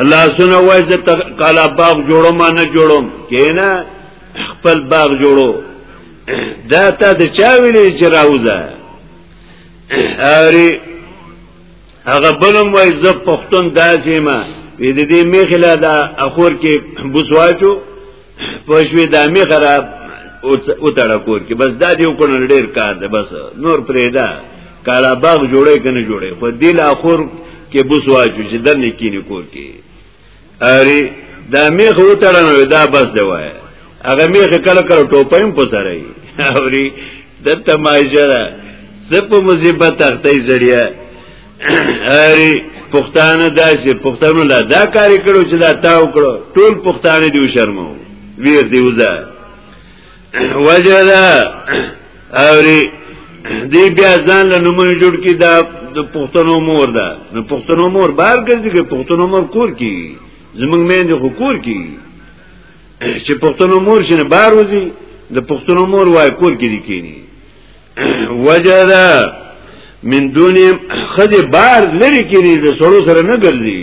الله سونه وای زه کالا باغ جوړو ما نه جوړوم کینا خپل باغ جوړو دا ته د چا ویلې چې راوځه اری هغه بلم وای زه پښتون داسې ما وې دې میخلا دا اخور کې بوسواچو پښوی د می خراب او تړه کور کې بس دا دی وکړل ډیر کار دی بس نور پرېدا کالا باغ جوړې کنه جوړې خو دل اخر کې بوس واجو چې دنه کینی کور کې اری دا میخ و تړنو دا بس دی وای هغه میخ کله کله ټوپایم په سره ای اوري د تمایشه ده سپ مصیبت تختې زړیا اری پښتانه داسې پښتنو لا دا کاری کړو چې دا تاو کړو ټول پښتانه دی شرمو ویر دی وزا وجه دا اوری دی بیا ځان له نومونو جوړ کی دا د پښتنو مور ده نو پښتنو مور بار ګرځي کې پښتنو مور کور کی زمنګ مین دی خو کور کی چې پښتنو مور شنه بار وځي د پښتنو مور وای کور کې دي کینی وجدا من دون خد بار لری کړي د سړو سره نه ګرځي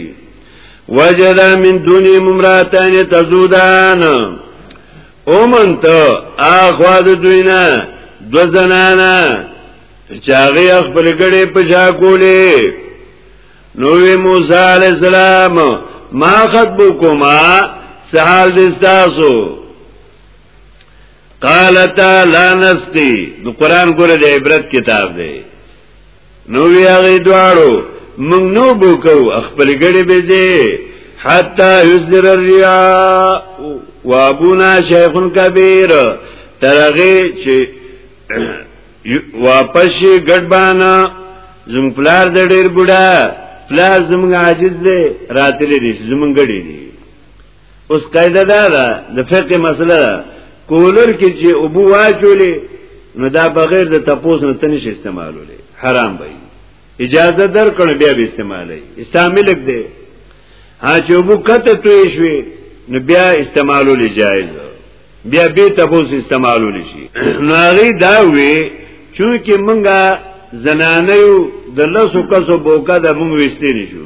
وجدا من دون امراتان تزودان اومن ته اخوا د دوینا دو زنانا چاغی اخبر گڑی پشا کولی نوی موسی علیہ السلام ما خطبو کما سحال دستاسو قالتا لا نسقي د قران ګره د عبرت کتاب دی نو وی هغه دواړو موږ نو بوکو خپل ګړي به دي حتا یذر الریا و ابونا شیخ کبیر ترغه چې واپس ګډبانا زم پلار د ډیر بوډا پلار زمونږ عاجز دی راتلې دي زمونږ ګړي دي اوس قاعده دا ده د فقه مسله ده کولر کې چې ابو واچولې نو دا بغیر د تپوس نه تنش استعمالولې حرام وي اجازه درکړ بیا به استعمالي استعمالک دی ها چې ابو کته توې شوې نو بیا استعمالولې جایز بیا به تپوس استعمالولې شي نو هغه دا وي چونکه مونږه زنانه یو د لاسو کسو بوکا د مونږ وستې نشو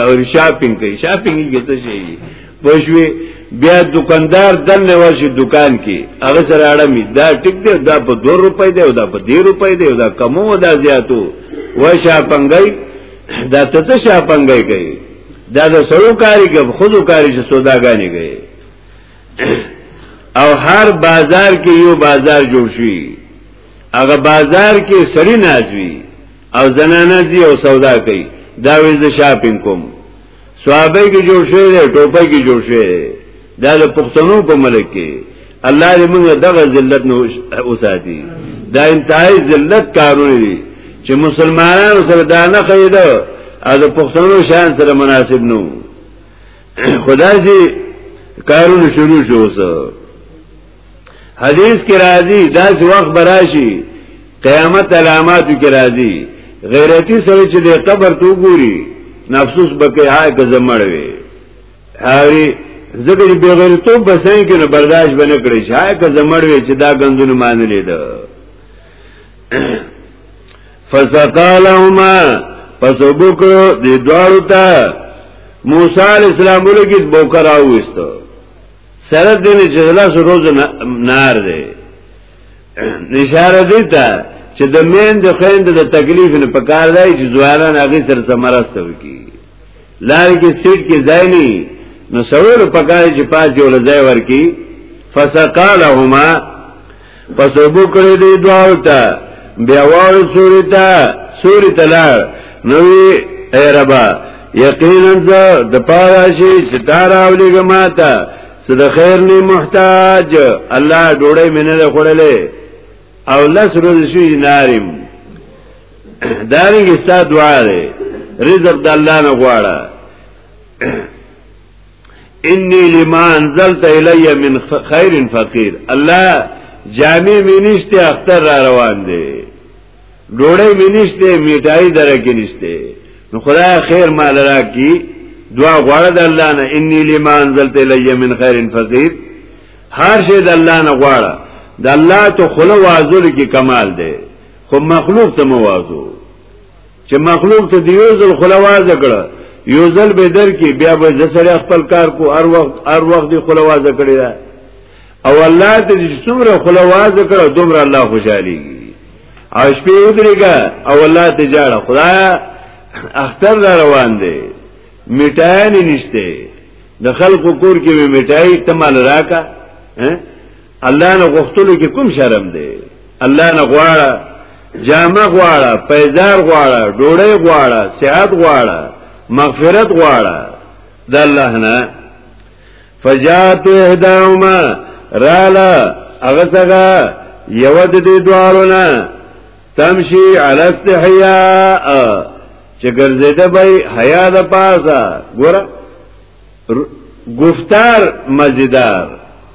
او شاپینګ کوي شاپینګ کې څه شي پښوی بیا دکاندار دنه ورشي دکان کې هغه سره اړمي دا ټیک دی دا په 2 روپۍ دی او دا په 10 روپۍ دی دا کمو دا زیاتو و شاپنګي دا ته څه شاپنګي کوي دا د سړو کاری کې خودو کاری چې سوداګانی کوي او هر بازار کې یو بازار جوړ شي هغه بازار کې سړی نازوي او زنانه دی او سودا کوي دا وې ز شاپینګ کوم صحابه کې جوړ شوی دی ټوپه کې جوړ شوی دی دا د پښتنو په ملک کې الله دې موږ دغه ذلت نه اوساتي دا انتهای ذلت کارونه دي چې مسلمانانو سره دا نه خیده او د پښتنو شان سره مناسب نو خدای چې کارونه شروع شو وسه حدیث کې راځي دا چې وخت براشي قیامت علاماتو کې راځي غیرتی سره چې د قبر تو ګوري نفسوس بکې هاي که زمړ وي هاري زګر به غیرتو بسې کې نه برداشت بنه کړی شي هاي که زمړ وي چې دا غندونه مان لید فسقالهما پس وبکړو د دوارو ته موسی علی السلام ولګید بوکر اوستو سره دې نه جهلا سروز نار دی نشاره دی ته چې د مین د خويند د تکلیف نه پکار دی چې ځوانان هغه سر سمرسته وکي لار کې سیټ کې ځای نه نو سوال پکار چې پاس جوړ ځای ورکی فسقالهما پس ابو کړی دی دوار تا بیاوار سوری تا سوری تلار نوی ای ربا یقینا زه د پاره شي چې تار اولی ګماتا چې د خیر نه محتاج الله ډوړې مینه له خړلې او لس روز شي ناریم دارنګ ستا دعا ده رزق د الله نه غواړه انی لما انزلت الی من خیر فقیر الله جامع می نشته اختر را روان دی ډوړې می نشته میټای درکې نشته نو خدای خیر مال را کی دعا غواړه د الله نه انی لما انزلت الی من خیر فقیر هر شی د الله نه غواړه د الله ته خلو وازل کی کمال دی خو مخلوق ته موازو چې مخلوق ته دی یو ځل خلواز کړه یو ځل به در کې بیا به د سره خپل کار کو هر وخت هر وخت دی خلواز کړی دا او الله ته چې څومره خلواز کړه دومره الله خوشالي او شپې ودرېګا او الله ته جاړه خدای اختر را روان دی میټای نه نشته د خلکو کور کې میټای تمال راکا ها الله نه غوښتلو کې کوم شرم دی الله نه غواړه جامه غواړه پیزار غواړه ډوړې غواړه صحت غواړه مغفرت غواړه د الله نه فجات اهداهما رالا هغه څنګه یو د دې دوارونه تمشي علی استحیا چې ګرځیده به حیا د پاسه ګوره گفتار مزیدار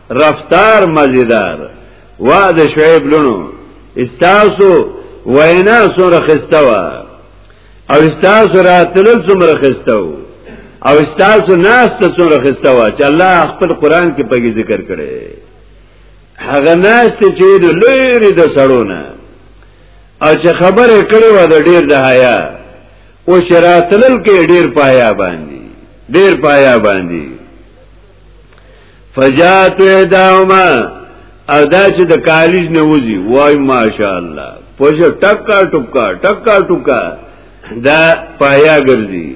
رفتار مزیدار وعد شعیب لونو استاسو وینا سره خستوا او استاسو راتلل سره خستو او استاسو ناس ته سره خستوا چې الله خپل قران کې پګي ذکر کړي هغه ناس ته چې د لری د سړونه او چې خبره کړې و د ډیر د حیا او شراتلل کې ډیر پایا باندې ډیر پایا باندې فجات اداما او دا چې د کالج نه وځي وای ماشاءالله پوجا ټکا ټکا ټکا ټکا دا پایا ګرځي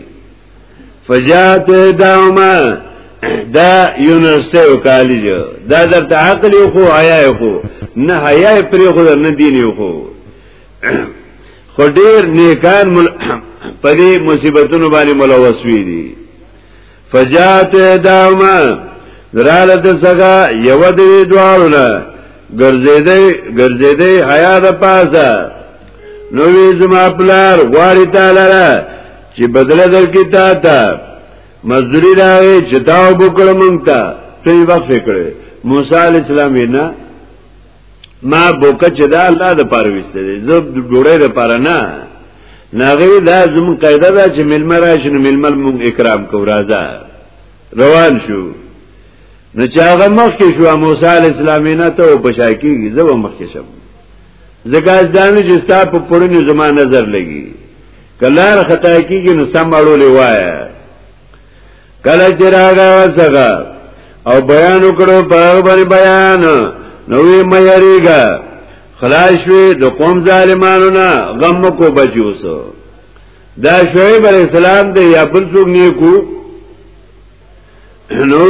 فجات اداما دا یونیورسيټي او کالج دا درته عقل خو حیا خو نه حیا پرې خو نه دین خو خو ډیر نیکان مل پدې مصیبتونو باندې ملوث وی دي فجات داما دراله د څنګه یو د دوالو نه ګرځېدې ګرځېدې حیا د پاسه نو وی زما پلار غواړي تعالی را چې بدل درکې تا ته مزدوری راوي چې تا وبکړه مونږ ته ته یې وقف کړې موسی علی السلام نه ما بوکه چې دا الله د پاره وسته دي زه ډوړې د پاره نه ناغي دا زمون قاعده ده چې ملمر راشي نو ملمر مونږ اکرام کو راځه روان شو نو چې هغه مخ کې شو موسی عليه السلام نه ته په شا کېږي زه مخ کې شم زګا ځانو چې ستا په پرونی زما نظر لګي کلار خطا کېږي نو سم اړولې وایي کله چې راغا څنګه او بیان وکړو په باندې بیان نوې مېریګا خلاص شوې د قوم ظالمانو نه غم کو بچوسو دا شعیب علیہ السلام دې یا بل څوک نیکو نو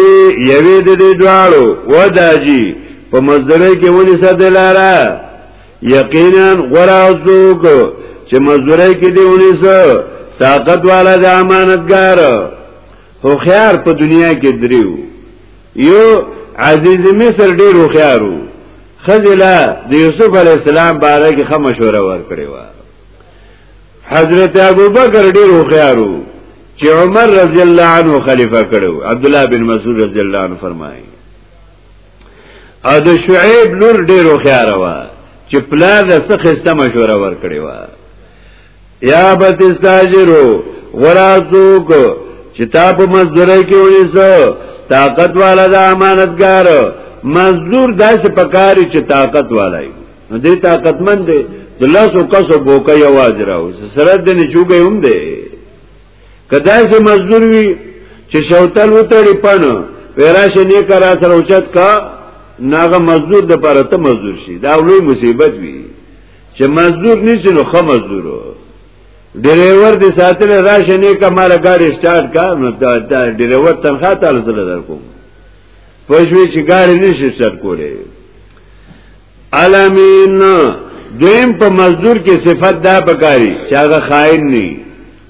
یوې دې دواړو وداجی په مزدوره کې ونی سره دلاره یقینا غره څوک چې مزدوري کې دی ونیسه طاقت والا د امانتګار هو خيار په دنیا کې دریو یو عزیز مصر ډیر هو خيارو خزلا د یوسف علی السلام باره کې خه مشوره ورکړې و حضرت ابوبکر ډیر هو خيارو چې عمر رضی الله عنه خلیفہ کړو عبد الله بن مسعود رضی الله عنه فرمایي او د شعیب لور ډیرو خیار و چې پلار د څه خسته مشوره ورکړی و یا بت استاجرو ورازوک چې تا په مزدوري کې ونیسو طاقت والا د امانتګار مزدور داسې پکاري چې طاقت والا وي نو دې طاقتمن دی د لاسو کسو بوکه یواز راو سره د نه چوګې هم دی کدا سه مزدور وی چې شوتل وتړي پنه وراشه نه کرا سره اوچت کا ناغه مزدور د پاره ته مزدور شي دا لوی مصیبت وی چې مزدور نشي نو خه مزدور ډرایور دې ساتل راشه نه کا مال ګاډي سٹارټ کا نو دا ډرایور تنخواه تعالی سره درکوم پښوی چې ګاډي نشي سر کوله الامین دویم په مزدور کې صفت دا پکاري چې هغه خائن نه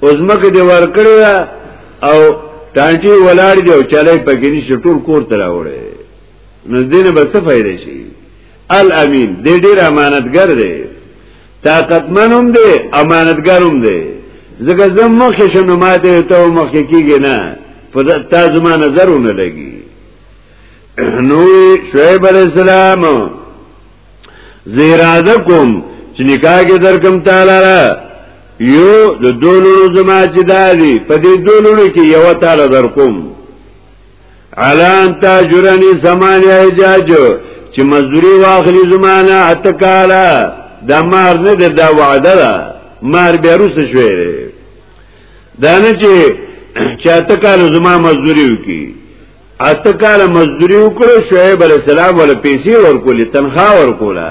اوزمکه دی ورکړی او ټانټي ولاړ دی او چلای پکې نشي ټول کور ته راوړي نو دینه به څه فائدې شي الامین دې ډیر امانتګر دی طاقتمن هم دی امانتګر هم دی ځکه زم مخې شنو ماته ته مخې کیږي نه په تا زما نظرونه لګي نوې شعیب علی السلام زیراده کوم چې نکاح کې درکم تعالی را یو د دولو زما چې دادی په دې دولو کې یو تعالی در کوم علان تا جرنی سمانی احجاج چې مزدوری واخلی زمانه اتکالا دا مار نه ده دا وعده ده مار بیا روس شوی ده دا نه چې چاته کال زما مزدوری وکي اته کاله مزدوري وکړو شعیب علی السلام ول پیسې ورکولې تنخواه ورکوله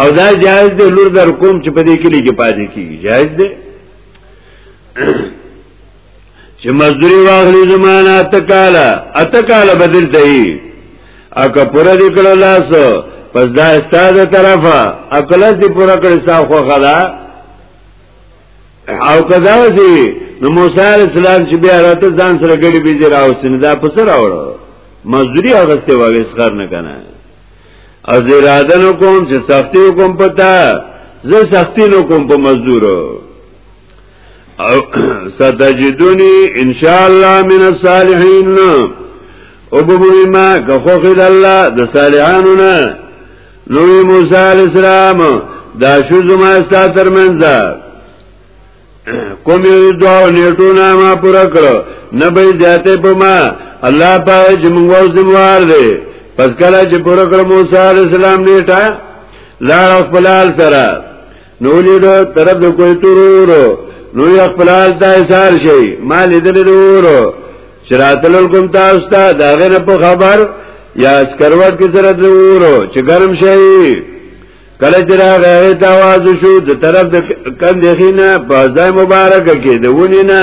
او دا جایز دی لور در کوم چې په دې کې لګي پاتې کیږي جایز دی چې مزدوري واغلي زمانہ اته کاله اته کاله بدل دی اګه پوره دې کړو لاس پس دا استاد طرفه اقلت دې پوره کړی صاحب خو خلا او کدا چې نو موسی علی السلام چې بیا راته ځان سره ګړي بيځ راوستنه دا پس راوړو مزدوری اغسته وغه اسخر نه کنه از اراده نو کوم چې سختی کوم پتا زه سختی نو کوم په مزدورو او ستجدونی ان شاء الله من الصالحین او بموی ما که خوخی دا اللہ دا صالحانو نا نوی موسی علیہ السلام دا شو زما ستا ترمنځ کوم یو دوه نیټو نامه پورا کړو نه به ذاته په ما الله پاک چې موږ وزموار دی پس کله چې پورا کړ موسی علیہ السلام نیټه لا خپل سره نو لید طرف د کوی ترور نو یې خپل حال ته اشار شي ما لیدل ورور چراتل کوم تاسو ته دا غره په خبر یا سکروټ کې سره ورور چې ګرم شي کله چې راغی ته आवाज شو د طرف د کندې خینه په ځای مبارک کې د ونی نه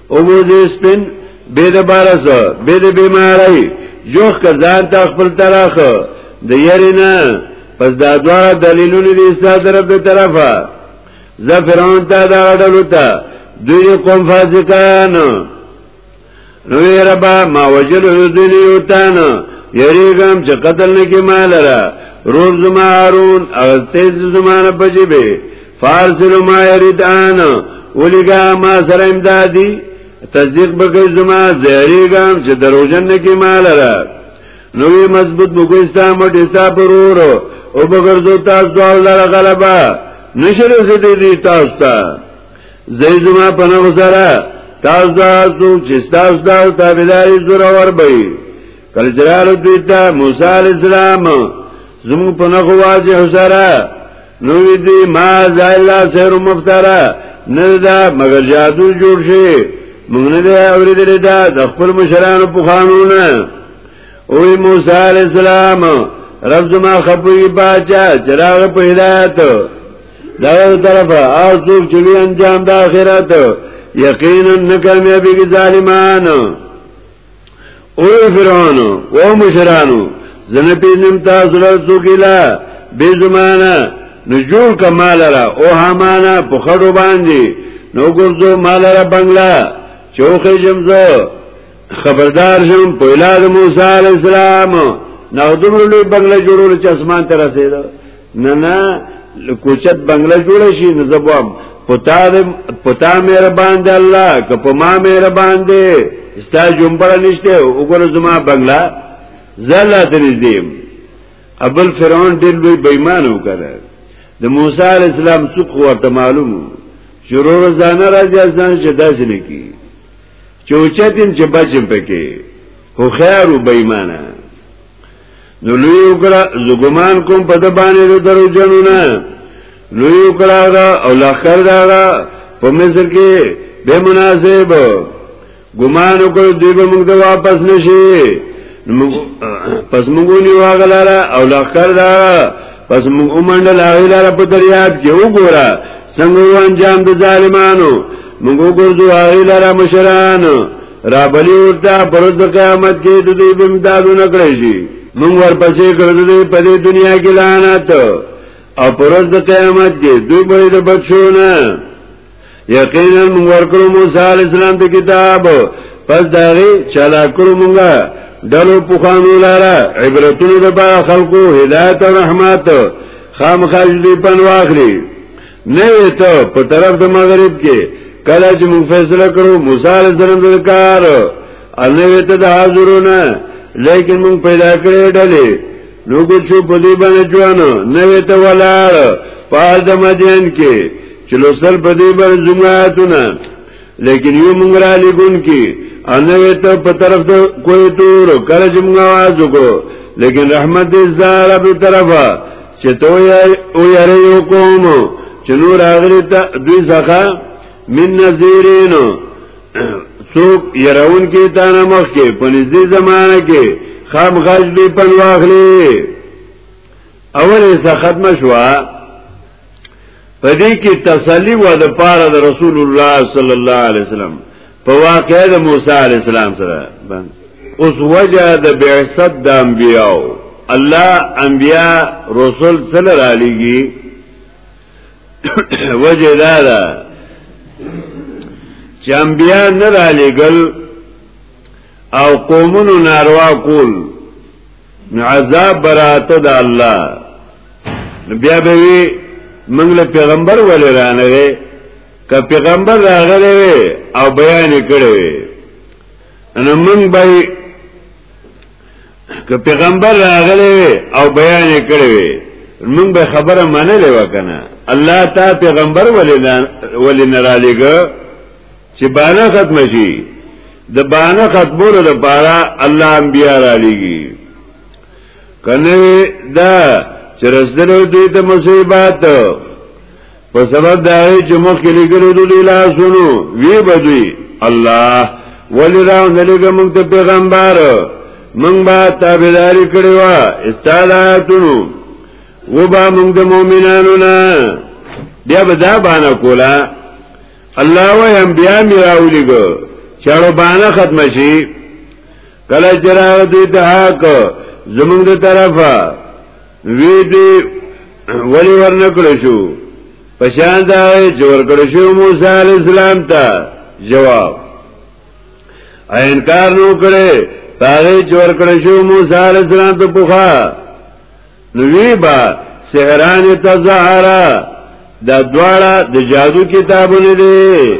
او بوزی سپین بید بارس بید بیماری جوخ که ځان تا خپل تراخ د یری نه پس دا دوارا دلیلونی دی استا طرف دی طرفا زه فرعون تا دا غډلو تا دوی قوم فاسقان نو وی ربا ما وجل دوی یوتان یریګم چې قتل نه کې مال را روز زما هارون او تیز زمانه بجبه فارسل ما یریدان ولګا ما سره امدادي تصدیق بګی زما زهریګام چې دروژن کې مال را نوې مضبوط بګی ستا مټ ستا پرور او بغرزو تاسو دوه لره غلبا نشر زدی دی تاسو ته زې زما پنه وسره تاسو تاسو چې تاسو دا تابعداري زور ور بې کله جلال دوی ته موسی عليه السلام زمو پنه واځه حسره نوی دی ما زائلہ سیر مفتارا نردا مگر جادو جوړ شي مونږ نه دی اوریدل دا د خپل مشرانو په قانونه او موسی علی السلام رب زما خپوی باچا چراغ په هدایت دا طرف او څوک چې انجام د آخرت یقینا نکامیابی کی ظالمانو او فرعون او مشرانو زنه پیژنم تاسو له څوکیلا به زمانہ نجور کمال را او همانا په خړو باندې نو ګرځو مال را بنگلا چوخه جمزو خبردار شم په اولاد موسی علی السلام نو دمر لوی بنگلا جوړول چې اسمان ته رسیدو نه نه کوچت بنگله جوړ شي نو زبوام پتا دې پتا مهربان دی الله که په ما مهربان دی ستا جنبړ نشته وګوره زما بنگلا زلا درې دیم ابل فرعون ډېر لوی بېمان وکړه د موسی عليه السلام څوک ورته معلوم شروع زانه راځي ځان چې داسې نه کی چوچتین چې بچم پکې خو خیر و بېمانه نو لوی وکړه زګمان کوم په د باندې د درو جنو نه لوی وکړه دا او لخر دا په مصر کې به مناسب ګمان وکړ دوی به موږ ته واپس نشي پس موږ نیو غلاره او لخر دا پس موږ ومنډل هغه په دریاب کې وګوره څنګه وان جام د ظالمانو موږ ګرځو هغه لاره مشرانو را بلی ورته پرد قیامت کې د دې بمدادو نکړی شي موږ ورپسې کړو دې په دې دنیا کې لعنت او پرد قیامت کې دوی به د بچونه یقینا موږ ورکړو موسی علی السلام ته کتاب پس داغه چلا کړو موږ دلو پوخانو لاره عبرتونو د خلکو هدایت او رحمت خامخاج دی پن واخلي نه ته په طرف د مغرب کې کله چې موږ فیصله کړو موسی علیه السلام د کار انه ته د حاضرونه لیکن موږ پیدا کړې ډلې نو کو چې په دې باندې ځوان نه ته ولاړ په د مدین کې چې لوسل په دې باندې جمعاتونه لیکن یو موږ را لګون کې انه ته په طرف د کوی تور کله چې موږ आवाज وکړو لیکن رحمت دې زاره په طرفه چې تو او یری یو قوم چې نور اغلی ته دوی ځخه من نذیرین څوک يرون کې تا نه مخ کې په نږدې زمانہ کې خام غاج دی پن واخلي اول یې ختم شو په دې کې تسلی و د پاره د رسول الله صلی الله علیه وسلم په واقع د موسی علی السلام سره اوس وجه د بعثت د انبیاو الله انبیا رسول سره را لګي وجه دا ده چې انبیا نه را لګل او قومونو ناروا کول عذاب براته د الله بیا به موږ له پیغمبر ولې رانغه که پیغمبر راغلی وي او بیان کړی وي نو موږ به که پیغمبر راغلی وي او بیان کړی وي موږ به خبره منلې وکنه الله تا پیغمبر ولې نه را لګو چې باندې ختم شي د باندې ختمولو لپاره الله انبیا را لګي کنه دا چې رسول دوی ته مصیبت په سبب دا چې مخ کې لګلو دوی لاسونو وی بدوی الله ولی راو نلګه موږ ته پیغمبر موږ با تابعداري کړی و استاداتونو و با موږ د مؤمنانو نه بیا به دا باندې کولا الله و هم بیا میراولګو چاړو باندې ختم شي کله چې راو دوی ته حق زمونږ د طرفه وی دی ولی ورنکړی شو پشان دا چې ورکړی شو موسی علی السلام ته جواب انکار نو کړي هغه چې ورکړی شو موسی علی السلام ته پوخا نو وی با سحران تظاهرا دا دواړه د جادو کتابونه دي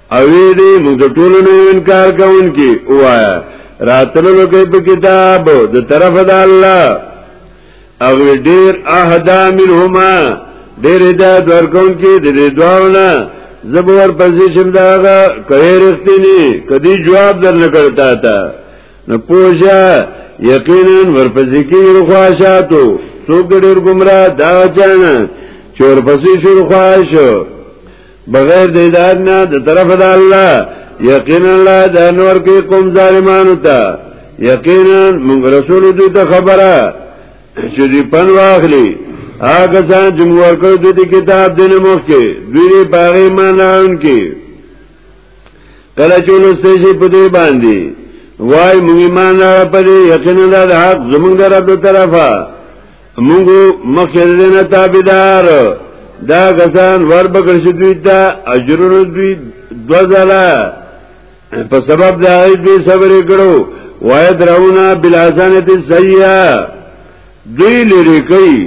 اوی دی موږ د ټولو نه انکار کوونکی وایا راتلو کې په کتاب د طرف د الله او ډیر اهدا منهما ډیر دا ورکون کې د دې دواونه زبور پسې شم داغه کوي رښتینی کدی جواب درنه کړتا تا نو پوجا یقینا ورپسې کې رخواشاتو څوک ډیر گمراه دا چانه چور پسې شو رخواشو بغیر د هدایت نه د طرف د الله یقینا الله د نور کې قوم ظالمانو ته یقینا موږ رسول دوی ته خبره چې دی پن واخلي هغه ځان چې موږ ورکړو دوی د کتاب د نه مخ کې دوی یې باغې ماناون کې کله چې نو سېږي په دې باندې وای موږ ایمان را پدې یقینا د حق زمونږ رب طرفه موږ مخیر نه تابعدار دا غسان ور بکر شدوی تا اجر دوی دو زلا په سبب دا ای دوی صبر کړو وای دراونا بلاسانت سیئه دوی لری کوي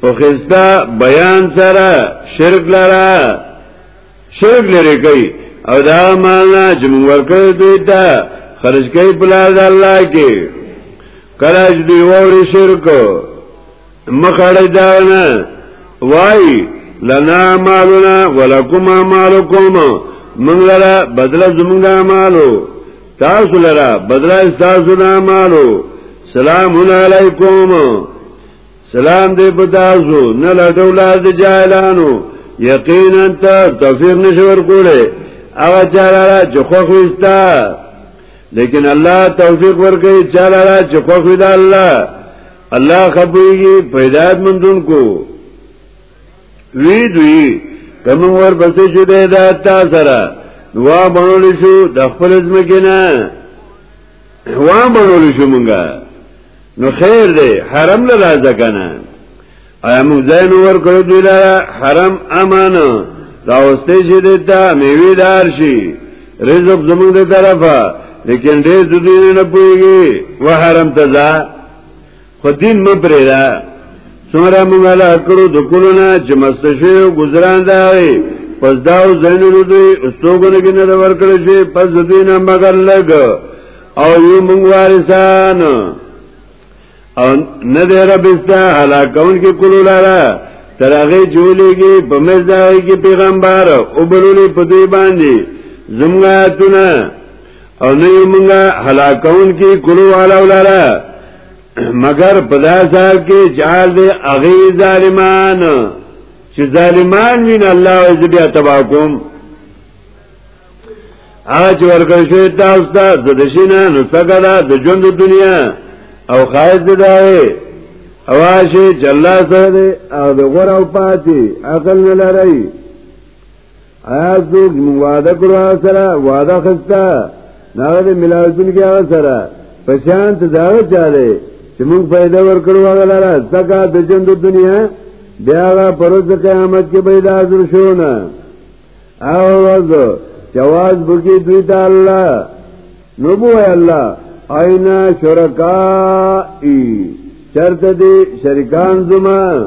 په خستا بیان سره شرک لرا شرک لری کوي او دا مالنا چې موږ ورکړ دوی ته خرج کوي په لار الله کې کله چې دی ووري شرک مخړی دا نه وای لنا مالنا ولکم مالکم من لرا بدل زمونږ مالو تاسو لرا بدل تاسو نه مالو سلام علیکم سلام دې په تاسو نه لټول د جاهلانو یقینا ته تفسیر نشور کوله هغه چاره چې خو خوستا لیکن الله توفیق ورکړي چاله را چې خوښ وي د الله الله خبرېږي پیدایت مندون کو وی دوی کوم ور پسې چې د هدایت تا سره دعا بنول شو د خپل ځمکې نه دعا بنول شو مونږه نو خیر دی حرم له راځه کنه ایا موږ ځای نو ورکړو دوی لا حرم امانه دا اوسته چې دتا میوي دار شي رزق زموږ د طرفه لیکن ډېر دوی نه پويږي و حرم ته ځا خو دین مې پرې را څومره موږ له کړو د کولونه چې مستشو گزاران دا وي پس دا زینونو دوی استوګنه کې نه ورکړل شي پس دوی نه مگر لګ او یو موږ وارثان او نه دی رب استا هلاکون کې کولو لاره تر هغه جوړیږي په مزدای کې پیغمبر او بلولې په دوی باندې زمغه تونه او نه موږ هلاکون کې کولو والا ولاره مگر په داسې حال کې جال دی هغه ظالمان چې ظالمان وین الله او دې تبا کوم هغه چې ورکړل شوی تاسو ته د دشینه نو څنګه دا د ژوند دنیا او خایز دی دا او هغه چې الله سره دی او د غور او پاتې عقل نه لري آیا څوک وعده کړو سره وعده خسته نه د ملاوتون کې هغه سره په شان ته دا چاره چې موږ پیدا ورکړو هغه لاره ځکه د ژوند دنیا بیا هغه پروت قیامت کې پیدا حاضر شو نه اورز جواز بکی دوی تا اللہ نبو ہے اللہ اینا شرکائی چرت دی شرکان زمان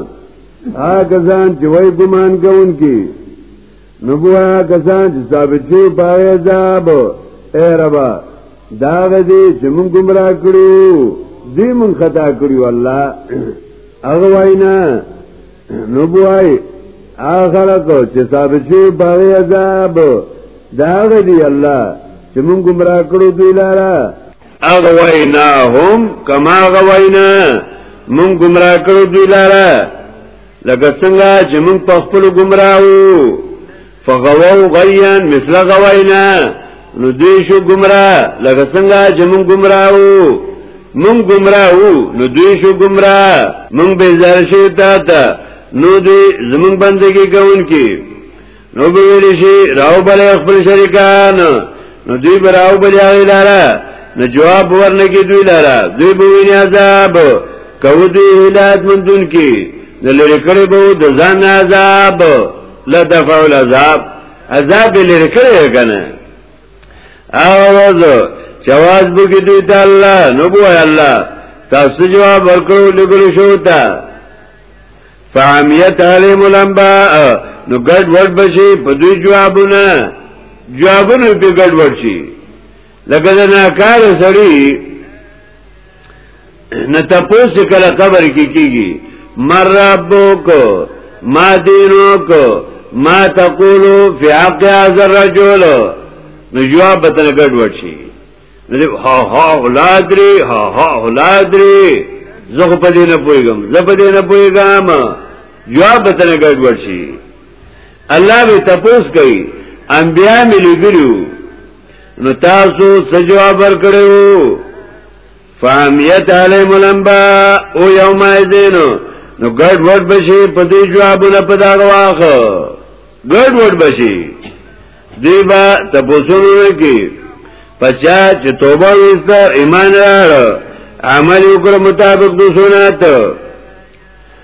آکسان چې وای ګمان کوون کی نبو آکسان چې ثابت شي پای عذاب اے ربا دا غدي چې مونږ گمراه کړو دې مونږ خطا کړو الله هغه وینا نو بوای آخر کو چې ثابت شي باغ عذاب دا غدي الله چې مونږ گمراه کړو دوی لاره اغویناهم کما غوینا مونږ گمراه کړو دوی لاره لکه څنګه چې مونږ په خپل گمراهو فغوو غیان مثل غوینا نو دوی شو گمراه لکه څنګه چې مونږ گمراه وو مونږ گمراه وو نو دوی شو گمراه مونږ به زار شي تا ته نو دوی زمون بندگی کوونکی نو به ویل شي راو بل خپل شریکان نو دوی به راو بل هغه لاره نو جواب ورنګي دوی لاره دوی به ویني عذاب کو دوی هدایت مندون کی د لری کړي به د ځان عذاب لا دفع العذاب عذاب لري کړی کنه اواز جواز بګی دوی ته الله نو بو الله تاسو جواب ورکړو لګل شو تا فامیت علی ملمبا نو ګډ وډ بشي په دوی جوابونه جوابونه په ګډ وډ شي لکه دا کار سړی نه تاسو کله قبر کې کیږي مر ربک ما دینک ما تقولو فی حق هذا الرجل نو جواب به تنه ګډ وشي نو ها ها اولادری ها ها اولادری زه په دې نه پويګم زه په دې نه پويګم جواب به تنه ګډ وشي الله به تاسو کوي انبیا ملي ګلو نو تاسو څه جواب ورکړو فامیت علی ملمبا او یوم ایذین نو ګډ وډ بشي په دې جوابونه په دا واخ ګډ وډ بشي دی با تبوسونه کی پچا چې توبه وسته ایمان راړ عمل وکړ مطابق د سنت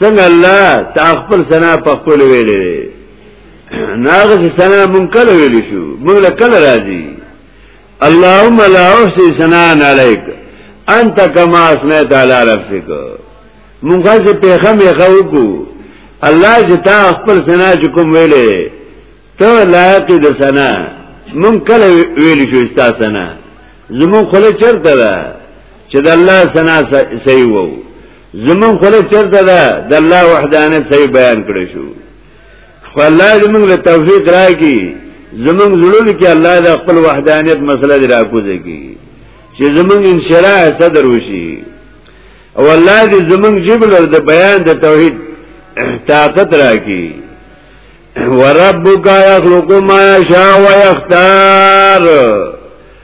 څنګه الله تا خپل سنا په خپل ویلې ناغه سنا مونږ کله ویلې شو مونږ له کله راځي اللهم لا احصي ثناء عليك انت كما اثنيت على نفسك مونږ څه په خمه خوکو الله چې تا خپل سنا چې کوم ویلې ته لایق د سنا مونږ کله ویلې شو استا سنا زمون خله چرته ده چې د الله سنا صحیح وو زمون خله چرته ده د الله وحدانیت صحیح بیان کړی شو خو الله دې موږ له توفیق راکړي زمون زړونو کې الله د خپل وحدانیت مسله دی راکوځي کی چې زمون انشراح صدر وشي او الله دې زمون جبل د بیان د توحید طاقت راکړي وربک یخلق ما یشاء و یختار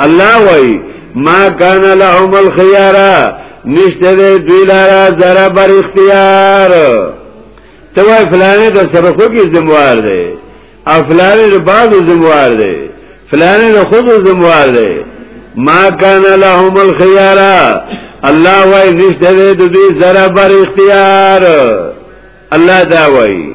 الله وای ما کان لهم الخيارا نشته دې دوی لاره زره بر اختیار ته وای فلانه د سبقو کې ذمہوار دی او فلانه د بعضو ذمہوار دی فلانه د خود ذمہوار دی ما کان لهم الخيارا الله وای نشته دې دوی زره بر اختیار الله دا وای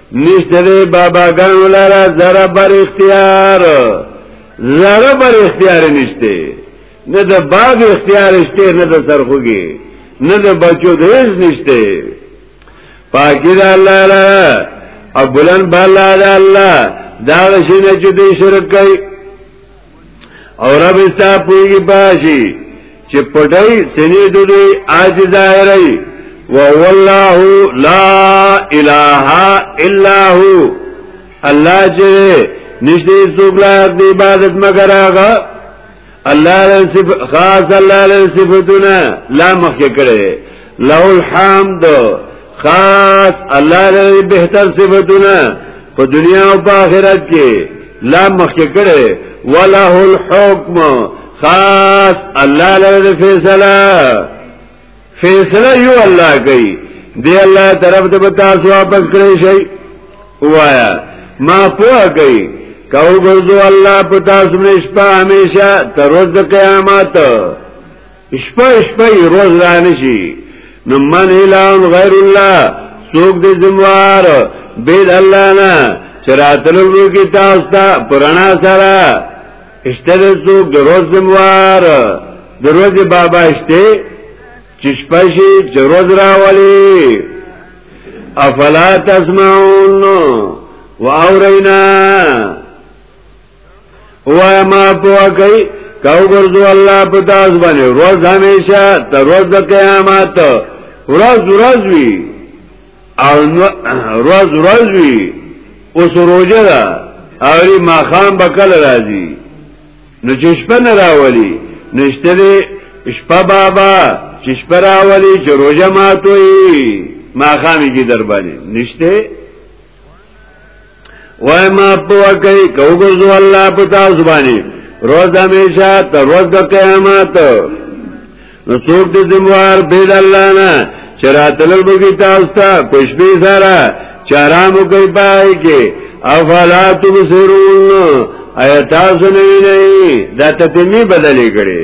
نشته دی باباګانو لاره ذره بر اختیار ذره بر اختیار نشته نه د باب اختیار شته نه د سرخوږي نه د بچو د هیڅ نشته پاکی دا الله لاره او بلند بالا دا الله دا شي نه چې دې شرک کوي او رب استا پویگی باشی چه پڑی سنی دوی آج ظاہرائی وهو الله لا اله الا هو الله چې نشته څوک لا د عبادت مگر هغه الله له صف خاص الله له صفاتونه لا مخکې کړي له الحمد خاص الله لري بهتر صفاتونه په دنیا او په آخرت کې لا مخکې کړي وله الحكم خاص الله لري فیصله فیصله یو الله کوي دی الله طرف ته به تاسو واپس کړئ شي وایا ما پوه کوي کاو ګرځو الله په تاسو نشپا همیشه تر ورځ قیامت شپه شپه یې روز را نشي نو من الان غیر الله څوک دې زموار بيد الله نه چراتلو کې تاسو ته پرانا سره اشته دې څوک د روز زموار د روز بابا اشته چې شپه شي چې روز راولي افلا تسمعون واورینا وای ما پوه کوي کاو ګرځو الله په تاسو باندې روز همیشه تر روز د قیامت روز روز وی او روز روز وی اوس روزه ده او ما خام بکل راځي نو چې شپه نه راولي نشته دې شپه بابا چې شپه راولي چې روزه ماتوي ما خامي کې در باندې نشته وای ما په وکي کوګزو الله په تاسو باندې روز د همیشه ته روز د قیامت نو څوک دې زموار بيد الله نه چراتل بګی تاسو ته پښبي سره چارامو کوي پای کې افلا تبصرون ایتاسو نه نه دا ته می بدلې کړي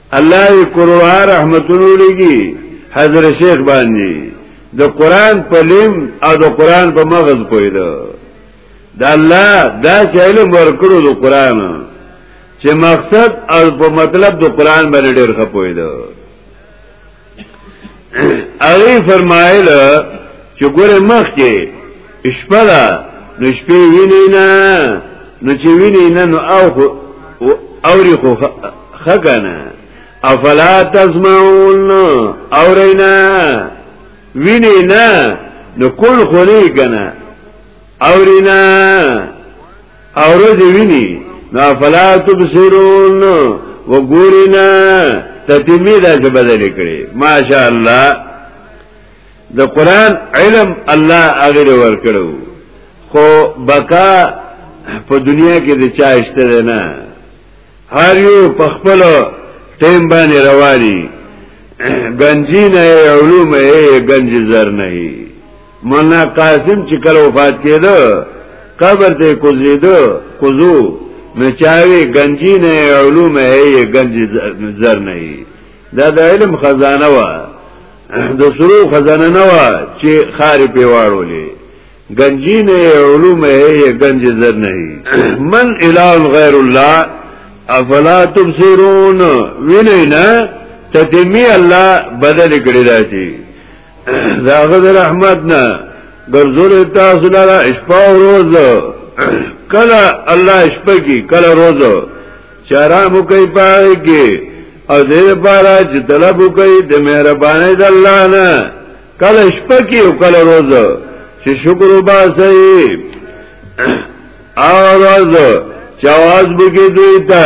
الله یې کروڑه رحمتونه لګي حضرت شیخ باندې د قران په لیم او د قران په مغز پویده د الله دا چې علم ورکړو د قران چې مقصد او په مطلب د قران باندې ډېر خپویده هغه فرمایل چې ګوره مخ کې شپه ده نو شپې ویني نه نو چې ویني نه نو او اوري خو خګنه افلا تسمعون اورینا ویني نه نو کول خوري کنه اورینا او روز ویني نا فلا تبصرون وګورینا تتمی دا چې بدل کړي ماشاء الله د قران علم الله هغه ور کړو خو بقا په دنیا کې د چا اشته نه هر یو په خپل ټیم باندې رواني گنجی نه علوم ہے گنج زر نہیں مولانا قاسم چې کله وفات کېده قبر ته کوزیده کوزو نه چاوي گنجی نه علوم هي گنج زر نه دا د علم خزانه وا د سرو خزانه نه وا چې خارې پیواړولې گنجی نه علوم هي گنج زر نه من اله غیر الله افلا تبصرون وینینا تتمی الله بدل کړی راځي دا غد رحمت نه ګرځول تاسو لاره شپه او روز کله الله شپه کی کله روز چارام کوي پاره کې او دې لپاره چې طلب کوي د مهرباني د الله نه کله شپه کی او کله روز چې شکر وباسي او روز چواز بګي دوی ته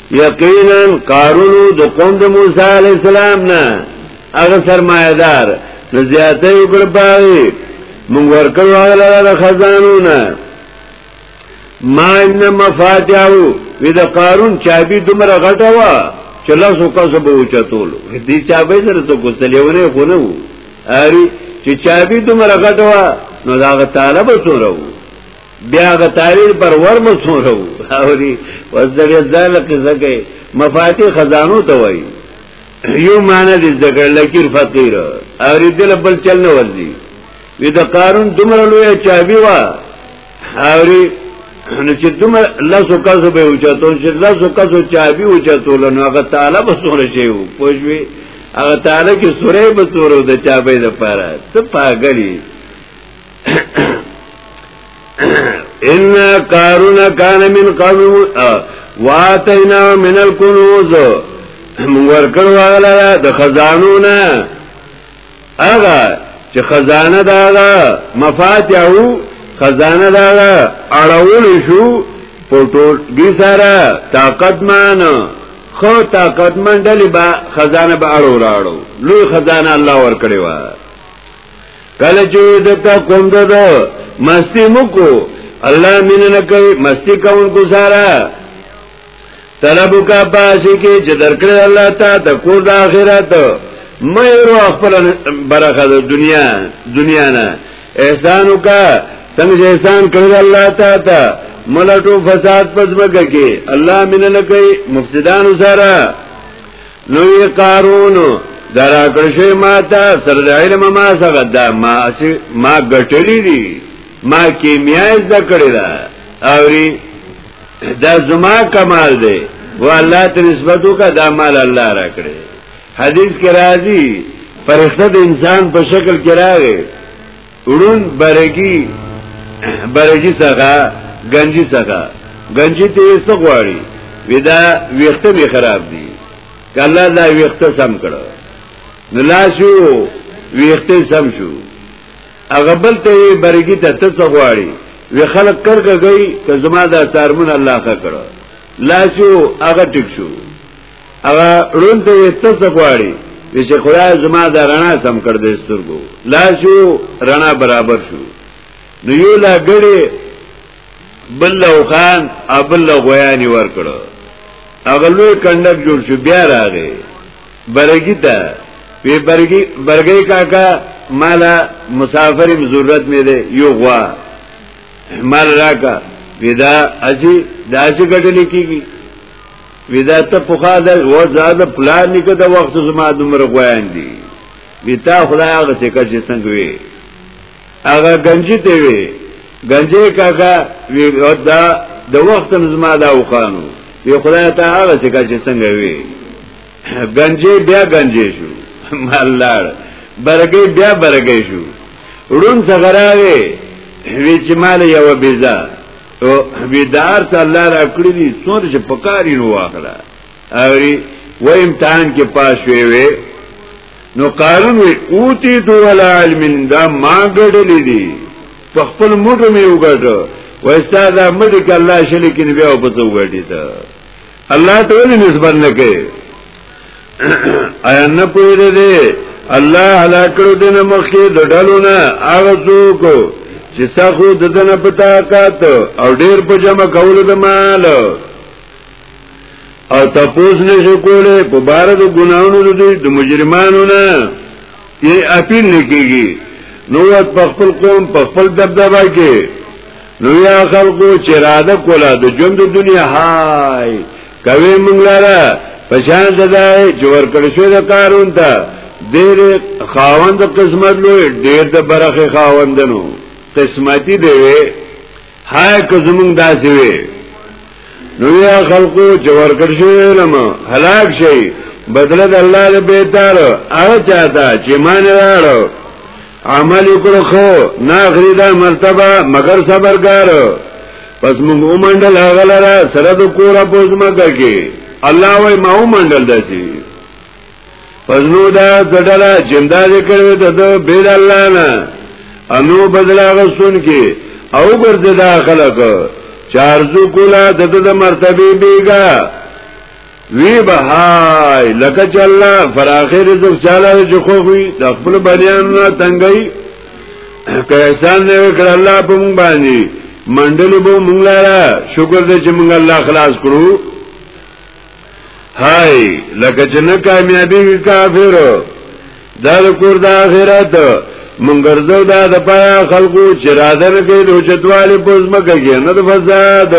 یقینا قارونو د قوم د موسی علی السلام نه هغه سرمایدار نو زیاته یو کړ پاوی مونږ ورکړو هغه له خزانو نه ما ان مفاتیحو وی د قارون چابي دومره غټه وا چې لاسو کاسو به وچتولو دې چابي سره څه کوسلیونه خو نه وو اری چې چابي دومره غټه وا نو دا غ طالب سره وو بیا غ تعویل پر ورم څورو اوري وزړې ځاله کې زګي مفاتيح خزانو ته وای یو معنی دې ذکر لکیر فقیر اوري دل بل چل نه ورځي وی د قارون دومره لوی چابي وا اوري نو چې دومره لاسو کاسو به اوچاتو چې لاسو کاسو چابي اوچاتو نو هغه تعالی به سره شي وو پوجوي هغه تعالی کې سورې به سورو د چابي د پاره ته پاګلی ان قارون کان من قوم واتینا من الكنوز ورکړ والا د خزانونه هغه چې خزانه دا مفاتيحو خزانه دا اړول شو پټول دي سره طاقت مان خو طاقت مان ډلې با خزانه به اړو راړو لوی خزانه الله ورکړي وا کله چې دته کوم ده مستی مکو الله مين نه کوي مستی کوونکو سره طلب کا پاسې کې چې درکړه الله تا د کور د آخرت مې ورو خپل برخه د دنیا دنیا نه احسان کا څنګه احسان کړو الله تا ته ملټو فساد پزمګه کې الله مين نه کوي مفسدان سره لوی قارون درا کړشوی ما ته سر د علم ما څخه دا ما چې ما ګټلې دي ما کیمیا زده کړې ده او دا زما کمال دی و الله ته نسبت وکړه دا مال الله را کړې حدیث کې راځي فرښتہ د انسان په شکل کې راغی ړون برګي برګي څخه گنجي څخه گنجي ته څه غواړي ودا ویخته به خراب دي کله دا ویخته سم کړو نو لاسو ویخته سم شو هغه بل ته برګي ته څه غواړي وی خلق کرګه گئی ته زما دا سارمون الله ښه کړو لاسو هغه ټیک شو هغه رون ته وې ته څه غواړي چې خدای زما دا رڼا سم کړ دې سترګو لا شو رڼا برابر شو نو یو لا ګړي بل له خان ابل له غویانی ور کړو هغه لوی کندک جوړ شو بیا راغی برګی ته وی برګی برګی کاکا مالا مسافرم ضرورت مې ده یو غوا مال راکا ودا اسی داسې ګټلې کیږي ودا ته پخا د وزاد پلان نکه د وخت زما د عمر غوان دي وتا خدای هغه څه کچ څنګه وي هغه گنجي ته وي گنجي کاکا وی دا د وخت زما دا وقانو وی خدای ته هغه څه کچ څنګه وي گنجي بیا گنجي شو مالدار برګي بیا برګي شو ړون څنګه راوي وی چې مال یو بيزا او بیدار ته الله را کړی دي څومره چې پکاري نو واخلا اوري و امتحان کې پاس وي وي نو قارون وی اوتی تو ولا علم دا ما ګډلې دي په خپل موټو مې وګټو و استاد مډیکل الله شلی کې بیا په څو وګټی ته الله ته ولې نسبت نه کوي آیا نه پوهیږي دی الله هلاکړو د مخکې د ډلو نه هغه څوک چې څاخو د دنه په طاقت او ډیر په جمع کولو د مال او تاسو نه شو کوله په بار د ګناونو د د مجرمانو نه یې اپیل نکېږي نو په خپل قوم په خپل دبدبه کې نو یا خلقو چې راده کولا د ژوند د دنیا هاي کوي مونږ لاره پشان ددای چې ورکړ شو د قارون ته ډېر خاوند قسمت لوی ډېر د برخه خاوندنو قسمتي دی هاي که زمونږ داسې وي نو یا خلقو چې ورکړ شو علم هلاک شي بدل د الله د بیتار هغه چاته چې مان راړو عمل وکړو خو نه غری دا مرتبه مگر صبرګار پس موږ ومنډل هغه لره سره د کوره پوزمګه کې الله وای ما ومنډل دسی پس نو دا زړه جندا ذکر وې د بيد الله نه انو بدلا غسون کې او ګرځه دا خلک چارزو کولا د د مرتبه بیګا وی بهای لکه چې الله پر اخر رزق چاله چې خو وي د خپل بنیان نه تنګي که احسان نه وکړ الله په مونږ باندې منډل به مونږ لاره شکر دې چې مونږ الله خلاص کړو هاي لکه چې نه کامیابی وی کافر دا د کور د اخرت مونږ ګرځو دا د پایا خلقو چې را درکې د چتوالي پوزمکه کې نه د فساد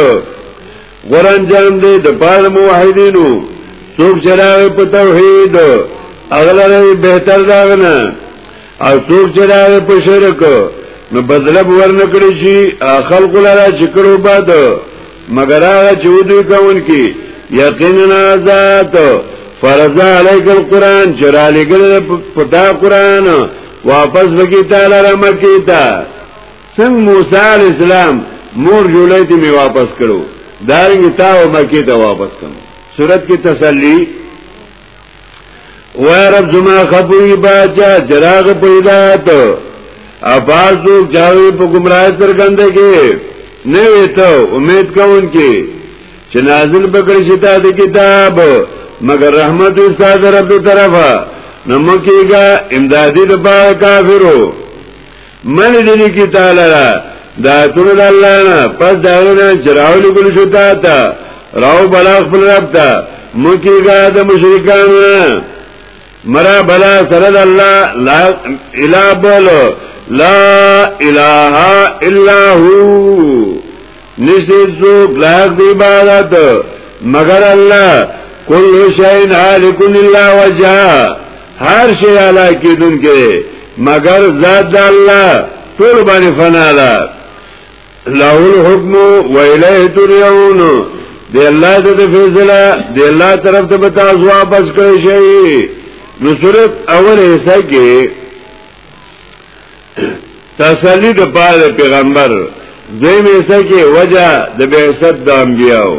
غور انجام دی د پاره موحدینو څوک چې راغی په توحید اغلره بهتر داغنه او څوک چې راغی په شرک نو بدلب ورنکړي شي خلق لرا چې کړو باد مگر هغه چې ودوی کون کی یقینا ذات فرض علیک القرآن چې را لګل پتا قرآن واپس وکي تعالی رحمت کیتا څنګه موسی علی السلام مور جوړې ته می واپس کړو دارنګ تا او مکه ته واپس کړم صورت کې تسلی و رب زما خبرې باچا چراغ پیدا ته ابازو جاوی په گمراه سرګنده کې نه ویته امید کوون کې چې نازل بکړي شتا د کتاب مگر رحمت استاد رب طرفه نمکیگا امدادی دبا کافرو من دلی کی تعالی را دا آیتون دا اللہ نا پس داغینا چراو لکل شتا تا راو بلا خپل رب تا مکی گا دا مشرکان نا مرا بلا سرد اللہ لا الہ بولو لا الہ الا ہو نشتی سوک لائق دی عبادت مگر اللہ کل شئین حالکن اللہ وجہ هر شی علا کیدون کې مگر ذات د الله ټول باندې فنا ده له الحكم وإليه ترجعون دی الله ته د فیصله دی الله طرف ته به تاسو واپس کړئ شئ نو صورت اول حصہ کې تسلی د پاره پیغمبر دویم حصہ کې وجہ د بعثت د انبیاو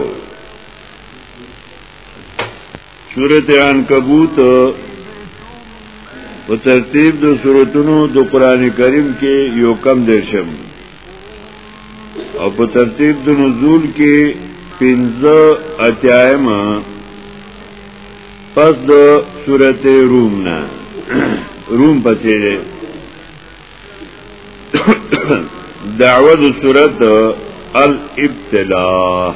سورت عنکبوت په ترتیب د سورتونو د قران کریم کې یو کم درشم او په ترتیب د نزول کې پنځه اتیایم پس د سورت روم نه روم پسې ده دعوه د سورت الابتلاء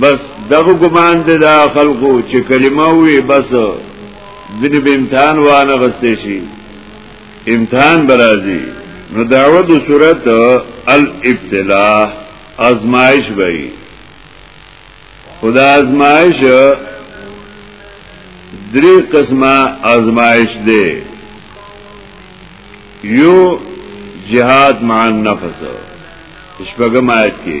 بس دغه ګمان دی دا خلقو چې کلمه وي بس ځنې به امتحان وانه غستې شي امتحان برازي نو دعوت او صورت الابتلاء ازمائش وي خدا ازمائش درې قسمه ازمائش دی یو جهاد مع النفس شپږم آیت کې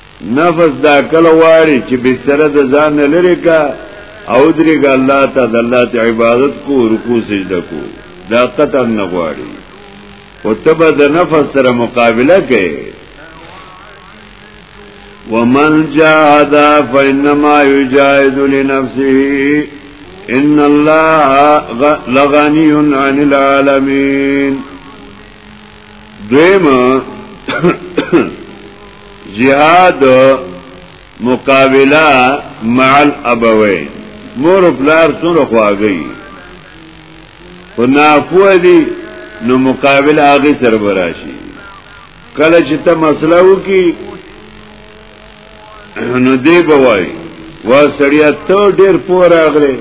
نفس دا کله واری چې بستر د ځان نه لري کا او درېګ الله ته د الله ته عبادت کو رکوع سجده کو دا قطع نه غواړي او تبه د نفس سره مقابله کوي ومن جاهد فإنما يجاهد لنفسه ان الله لغني عن العالمين دویم جهاد مقابله مع الابوین مور پلار سره خواږي خو ناپوه دي نو مقابله هغه سره براشي کله چې ته مسله وکي نو دی بوای وا سړیا ته ډیر پور اغره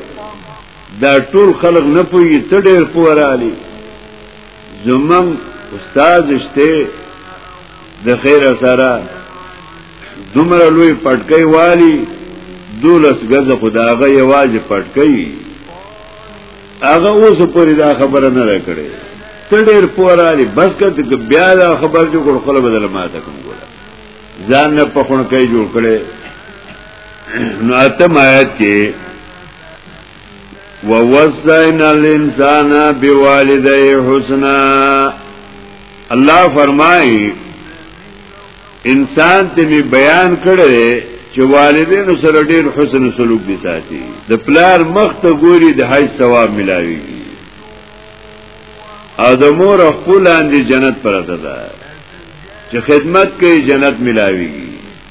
دا ټول خلق نه پوي ته ډیر پور علي زمم استاد شته د خیر سره دومره لوی پټکۍ والی دولس غزه خداغه یواز پټکۍ هغه اوس پوری دا خبره نه راکړي ته ډیر پورالی بس کته ک بیا دا خبر جو ګور خپل بدل ما ته کوم ګور ځان نه پخون کوي جوړ کړي نو اتم آیات کې ووصینا الانسان بوالديه حسنا الله فرمایي انسان ته می بیان کړي چې والدینو سره ډیر حسن سلوک دي ساتي د پلار مخ ته ګوري د حج ثواب ملاوي او د مور خپل اندي جنت پرته ده چې خدمت کوي جنت ملاويږي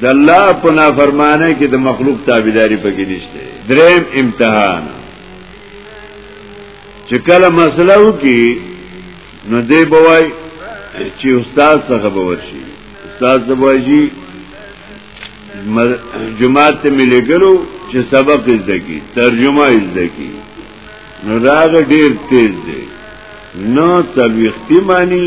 د الله په نافرمانه کې د مخلوق تابعداري پکې نشته دریم امتحان چې کله مسله وکي نو دی بوای چې استاد څخه باور شي استاد د بوایي جماعت ته ملي ګلو چې سبق زده کی ترجمه زده کی نو راغ ډیر تیز دی نو تلويختی معنی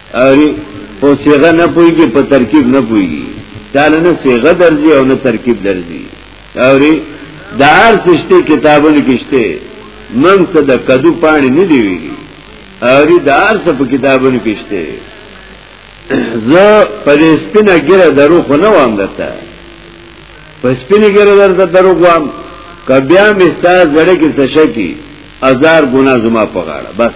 اری په صيغه نه پويږي په ترکیب نه پويږي دا نه صيغه درځي او نه ترکیب درځي اری دا هر څه کتابونه کېشته من څه د کدو پانی نه دی ویلي اری دا هر څه په کتابونه کېشته زه په دې سپینه ګره درو خو نه وام درته په سپینه ګره درته درو وام کبیا مستاز زړه کې څه شکی هزار ګنا زما په غاړه بس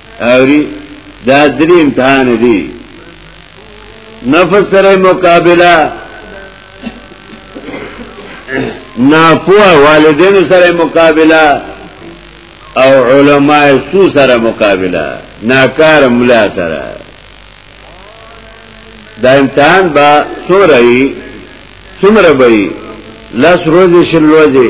اوری دا درې امتحان دي نفس سره مقابله ناپوه والدین سره مقابله او علماء سو سره مقابله ناکار ملا سره دا امتحان با سمره ای سمره بای لس روزی شل روزی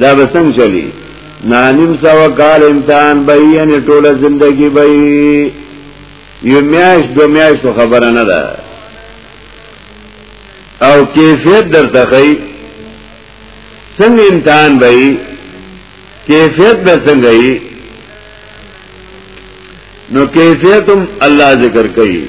دا به څنګه چلی نانیم سو کال امتحان به یعنی ټوله زندگی به یو میاش دو میاش تو خبره نه ده او کیفیت در تخی څنګه امتحان به کیفیت به څنګه ای نو کیفیت هم الله ذکر کوي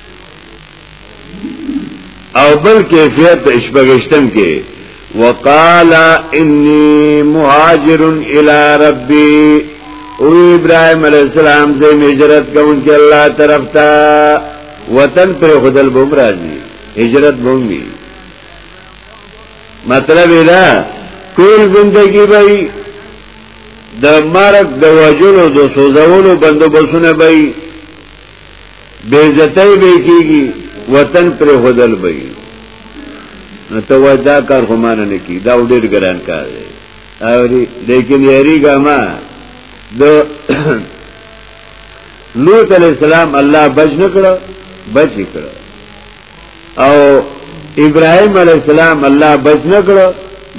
او بل کیفیت شپږشتم کې وقال انی مهاجر الی ربی او ابراهيم عليه السلام دې هجرت کوم چې الله طرف ته وطن پر خدل بوم راځي هجرت بوم وی مطلب دا ټول زندگی به د مرګ د وجلو د سوزولو بندوبسونه به بیزتای بی کیگی وطن پر خودل بی نو ته وای دا کار خو مان نه کی دا ډیر ګران کار دی اوري لیکن یری ګما دو لوط علیہ السلام الله بچ نکړه بچ کړه او ابراهيم عليه السلام الله بچ نه کړو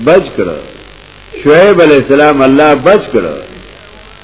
بچ کړو شعيب عليه السلام الله بچ کړو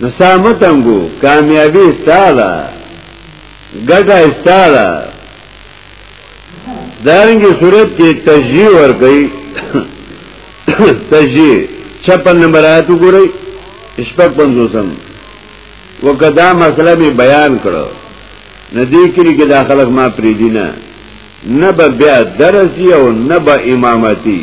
نو سامتنګو کامیابی استالا ګټه استالا دارنګي صورت کې تشجیع ور کوي تشجیع 56 نمبر آیت وګورئ شپږ پنځوسم وکدا مسله می بیان کړو ندی کلی کې دا خلک ما پری دینه نه به بیا درسی او نه به امامتی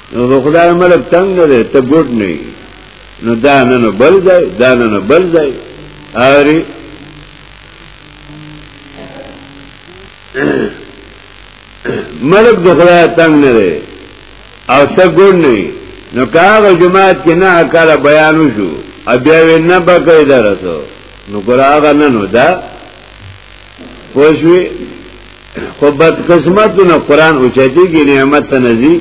نو د خدای ملک تنګ نه دی ته ګوډ نه یې نو دا نه نه بل ځای دا نه نه بل ځای اوري ملک د خدای تنګ نه دی او ته ګوډ نه یې نو کاغه جماعت کې نه کاله بیان وشو بیا وې نه بکې درته نو ګراغه نه نو دا پوښوي خو بد قسمت نه قران او چتي کې نعمت تنزي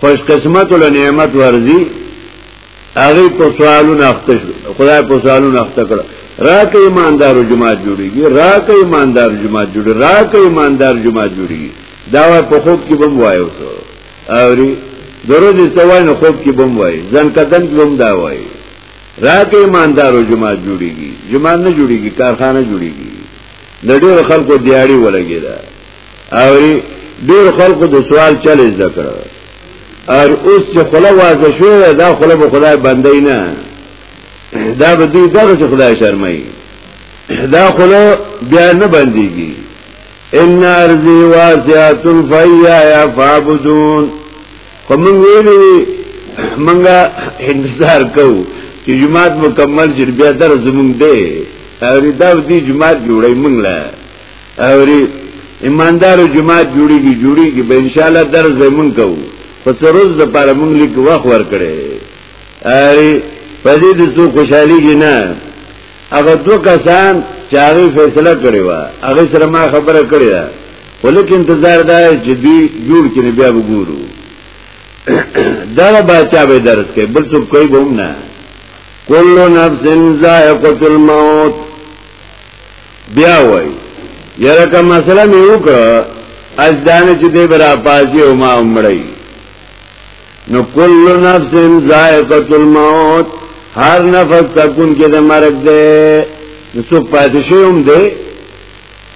خوش قسمت له نعمت ورزي هغه په سوالونو اخته شو خدای په سوالونو اخته کړ راکه ایماندار جماعت جوړیږي راکه ایماندار جماعت جوړ راکه ایماندار جماعت جوړیږي دا په خوب کې بم وایو سو اوري درو دې سوال خوب کې بم وایي ځن کدن کې بم دا وایي راکه ایماندارو جماعت جوړیږي جماعت نه جوړیږي کارخانه جوړیږي د ډېر خلکو دیاړي ولګي دا او ډېر خلکو د سوال چل زده کړ ار اوس چې خلا واځه شو دا خلا به خدای بندي نه دا به دې دغه چې خدای شرمای دا خلا بیا نه بنديږي ان ارضي واسعه فيا فعبدون خو موږ ویلو موږ انتظار کوو چې جماعت مکمل چې بیا در زمونږ دی او دا دې جماعت جوړي موږ لا او ایماندار جماعت جوړيږي جوړيږي به ان شاء الله در زمونږ کوو خو سروز د پاره موږ لیک واخ ور کړې اری په دې د څو خوشحالي کې نه هغه دو کسان چې هغه فیصله کړې و هغه سره ما خبره کړې ده ولکه انتظار دا چې دوی جوړ کړي بیا وګورو دا بچا به درس کوي بل څوک کوي به نه کل نفس ذائقه الموت بیا وای یره کوم مسله مې وکړه از دانه چې دې برا پاجي او ما عمرې نو کل نفس ذائقه الموت هر نفس تکون کې د مرګ ده نو څوک پاتې شوم دی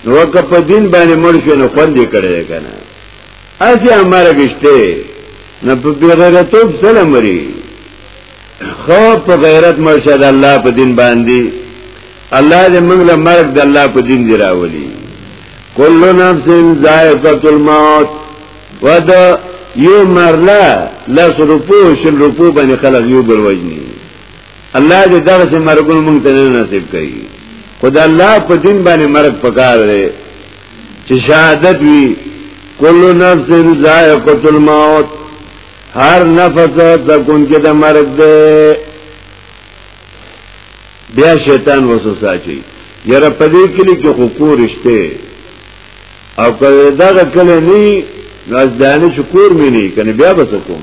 نو که په دین باندې مړ شو نو خوند یې کړی دی که نه هسې همرګ شته نه په بېغیرتوب سره مري ښه په غیرت مړ شه د الله په دین باندې الله دې موږ له مرګ د الله په دین دی راولي کل نفس ذائقه الموت ود یو مرلا لس روپو شل روپو باندې خلک یو بل وجني الله دې دغه چې مرګونه مونږ ته نه نصیب کړي خدای الله په دین باندې مرګ پکار دی چې شهادت وي کل نفس ذائقه الموت هر نفس تکون کې د مرګ دی بیا شیطان وسوسه چي یاره په دې کلی کې خو کور شته او کله دغه کله نه نو ځانې شکور مې نه کنه بیا بس کوم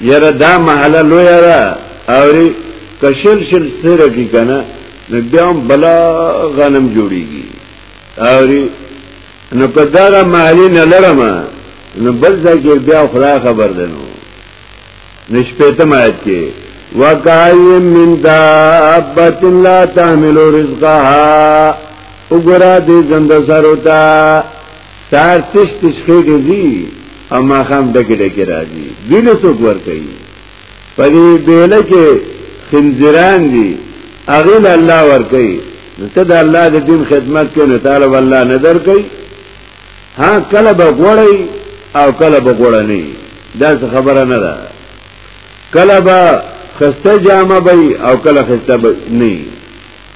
یره دا محله لویا ده اوری کشل شل سره کی کنه نو بیا هم بلا غنم جوړیږي اوری نو که دا محله نه لرم نو بل ځای کې بیا خدا خبر دنو نشپیتم آیت کې وکایم من دابت لا تحمل رزقها وګرا دې زنده سروتا سار تش تش خېږي زی او ماخام ډګه ډګه راځي دوی له څوک ور کوي په دې بیل کې خنزیران دي هغه له الله ور کوي نو ته د الله د دین خدمت کوي نو تعالی والله نه در کوي ها کله به غوړی او کله به غوړ نه دا څه خبره نه ده کله به خسته جامه به او کله خسته به نه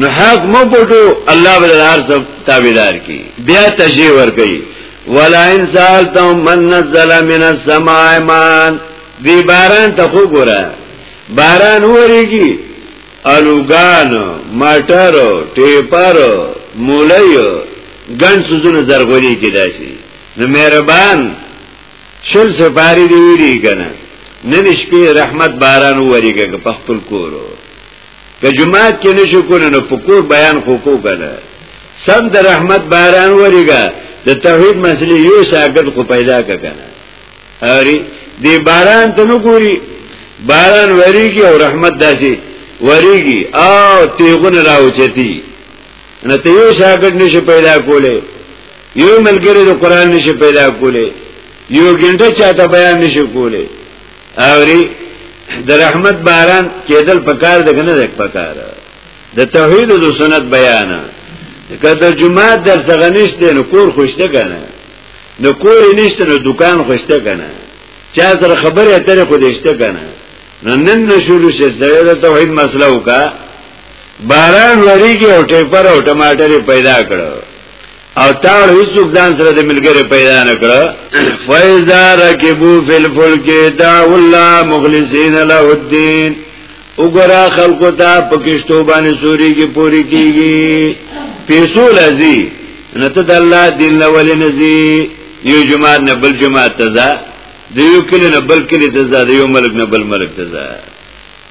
نو حق مو پټو الله بل ارز تابعدار کی بیا تجی ور کوي ولا انسان تو من نزل من السماء مان دی باران ته خو ګوره باران وریږي الوګان مټر ټیپر مولای ګن سوزونه زرغونی کی داشي نو مهربان شل سفاری دی ویری کنه نن شپې رحمت باران وریږي په خپل کورو که جماعت کې نشو کولای نو په کور بیان خو کو کنه سم د رحمت باران وریګا د توحید مسلې یو شاګرد کو پیدا ککنه اری دی باران ته نو ګوري باران وریږي او رحمت داسي وریږي او تیغونه راوچتی نه ته یو شاګرد نشي پیدا کولای یو ملګری د قران نشي پیدا کولای یو ګنټه چاته بیان نشي کولای اوری د رحمت باران کېدل پکار د کنه دک پکار د توحید او سنت بیان کله جمعه در څنګه نشته نو کور خوشته کنه نو کور نشته نو دکان خوشته کنه چا سره خبره اترې خو دېشته کنه نو نن نشورو چې سره د توحید مسله وکا باران وریږي او ټیپر او ټماټر پیدا کړو او تاړ هیڅوک ځان سره د ملګری پیدا نه کړ فایزا رکبو فل فلک دا الله مخلصین له الدين وګرا خلقو ته پکشتو باندې سوري کې پوری کیږي پیسو لذي نته د الله دین لول نزي یو جماعت نه بل جماعت تزا د یو کلی نه بل کلی تزا د یو ملک نه بل ملک تزا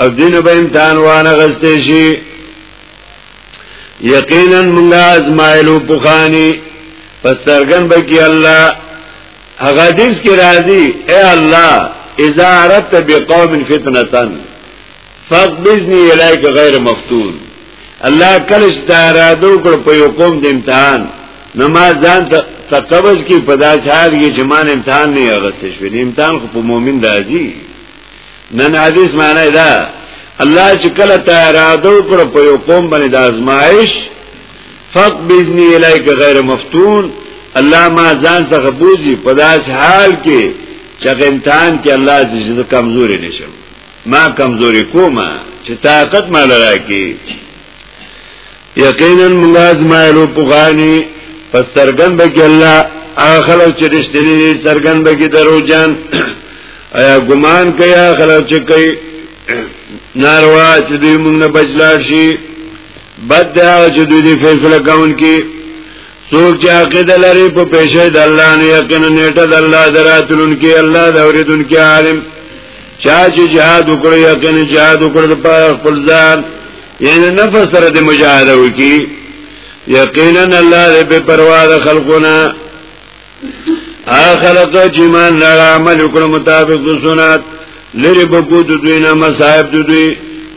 او دین به امتحان وانه غستې شي یقینا موږ ازمایلو بخانی پس سرګن بکی الله هغه حدیث کې راځي اے الله اذا اردت بقوم فتنه فقبضني اليك غیر مفتون الله کله ستارادو کړ په یو قوم د امتحان نماز ځان ته قبض کی پداس حال کې چې مان امتحان نه غسته شوی امتحان خو په مؤمن راځي نن حدیث معنی دا الله چې کله ته اراده وکړه په یو قوم باندې د آزمائش فق باذنی الیک غیر مفتون الله ما ځان څخه بوزي په داس حال کې چې امتحان کې الله دې کمزوري نشم ما کمزوري کومه چې طاقت ما لرا کې یقینا موږ ازمایلو پوغانی پس سرګن بکی الله هغه خلک چې رښتینی دي سرګن بکی درو جان ایا ګمان کوي هغه خلک چې کوي ناروا چې دوی موږ نه بچلار شي بد دا چې دوی دی فیصله کون کی څوک چې عقیده لري په پیشه د الله نه یقینا نیټه د الله دراتلون کی الله د اوریدون کی عالم چا چې جهاد وکړي یقینا جهاد وکړي په خپل ځان یعنی نفس سره د مجاهده وکي یقینا الله دې په پروا د خلقونه اخر ته چې مان لړ عمل وکړو مطابق د سنت لری بکو د دوی نه مصائب د دوی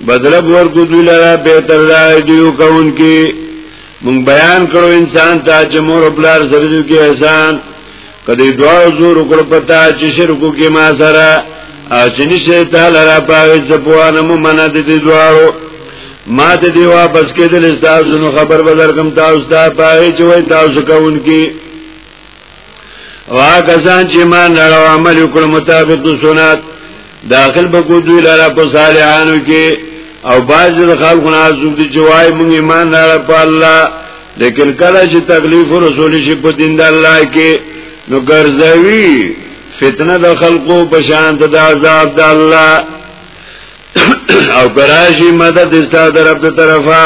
بدل ور کو دوی لرا به تر راي دیو کون کې مون بیان کړو انسان ته چې مور خپل سره کې احسان کدی دعا زور وکړ پتا چې شرک کې ما سره اچنی شه تعالی را پاوې زپوانه مو منه دې دعاو ما ته دی واپس کېدل تاسو نو خبر بدر کوم تاسو ته پاوې چې وای تاسو کوونکی وا کسان چې ما نړو عمل وکړ مطابق سنت داخل بکو دوی لرا پا صالحانو کې او باز د خلکو نه ازوب دي چې وای مونږ ایمان لرا په الله لیکن کله چې تکلیف رسول شي په دین د الله کې نو ګرځوي فتنه د خلقو بشان د عذاب د الله او کراشی مدد استا در رب طرفا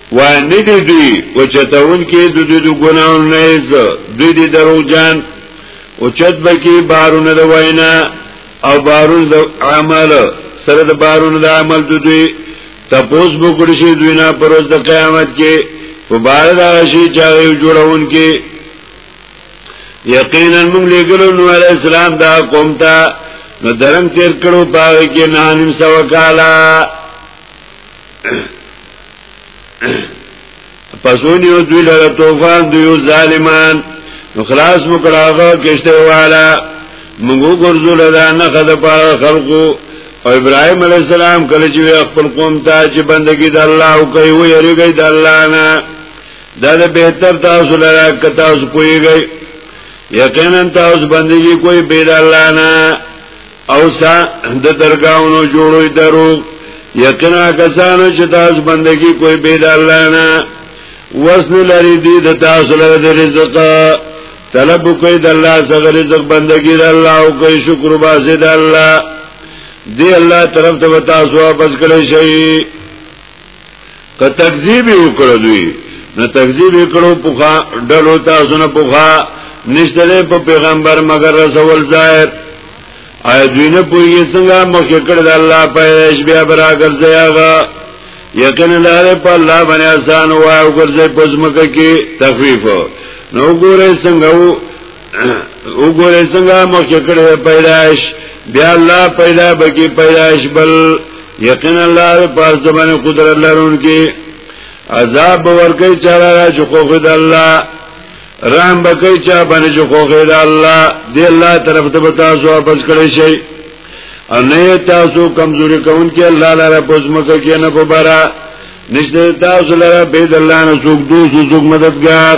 وانه دی دوی وچتون کې د دوی د ګناون نه ایز دوی دی درو جان اوچت بکی بارونه د وینا او بارون د عمل سره د بارون د عمل د دوی تپوس بکړی شي دوی نه پر ورځ د قیامت کې په بار دا شي چې جوړون کې یقینا موږ لګلو نو علی السلام دا قوم ته نو درم تیر کړو پاره کې نه نیم سو کاله پسونی او دوی لره توفان دوی ظالمان نو خلاص مکراغه کشته والا موږ ګرځو لدا نه خد پر خلقو او ابراهيم عليه السلام کله چې خپل قوم ته چې بندگی د الله او کوي و یریږي د الله نه دا د بهتر تاسو لپاره که تاسو کویږئ یقینا تاسو بندگی کوئی بیر الله نه او سا د درگاونو جوړوی درو یقینا کسانو چې تاسو بندگی کوئی بید الله نه وسن لري دي د تاسو لپاره د رزق طلب کوئی د الله څخه رزق بندگی د الله او کوئی شکر باسي د الله دی الله طرف ته تاسو واپس کړئ شي که تکذیب وکړ دوی نو تکذیب وکړو پوخا ډلو تاسو نه پوخا نشته په پیغمبر مگر رسول ظاهر آیا دوی نه پوهیږي څنګه مخکې کړ د الله په ايش بیا برا ګرځي هغه یقینا لاره په الله باندې آسان وای او ګرځي پزمکه کې تخفیف نو ګورې څنګه وګوره څنګه مخکې کړو پیدائش بیا الله پیدا بکی پیدائش بل یقین الله پاس زمانه قدرت لرونکي عذاب ورکه چاره را چې خوخ د الله رحم بکې چا باندې چې خوخ د الله دی الله طرف ته تاسو واپس کړی شي او نه تاسو کمزوري کون کې الله لاره پزمکه کې نه په برا نشته تاسو لاره بيد الله نه څوک دوه څوک مددگار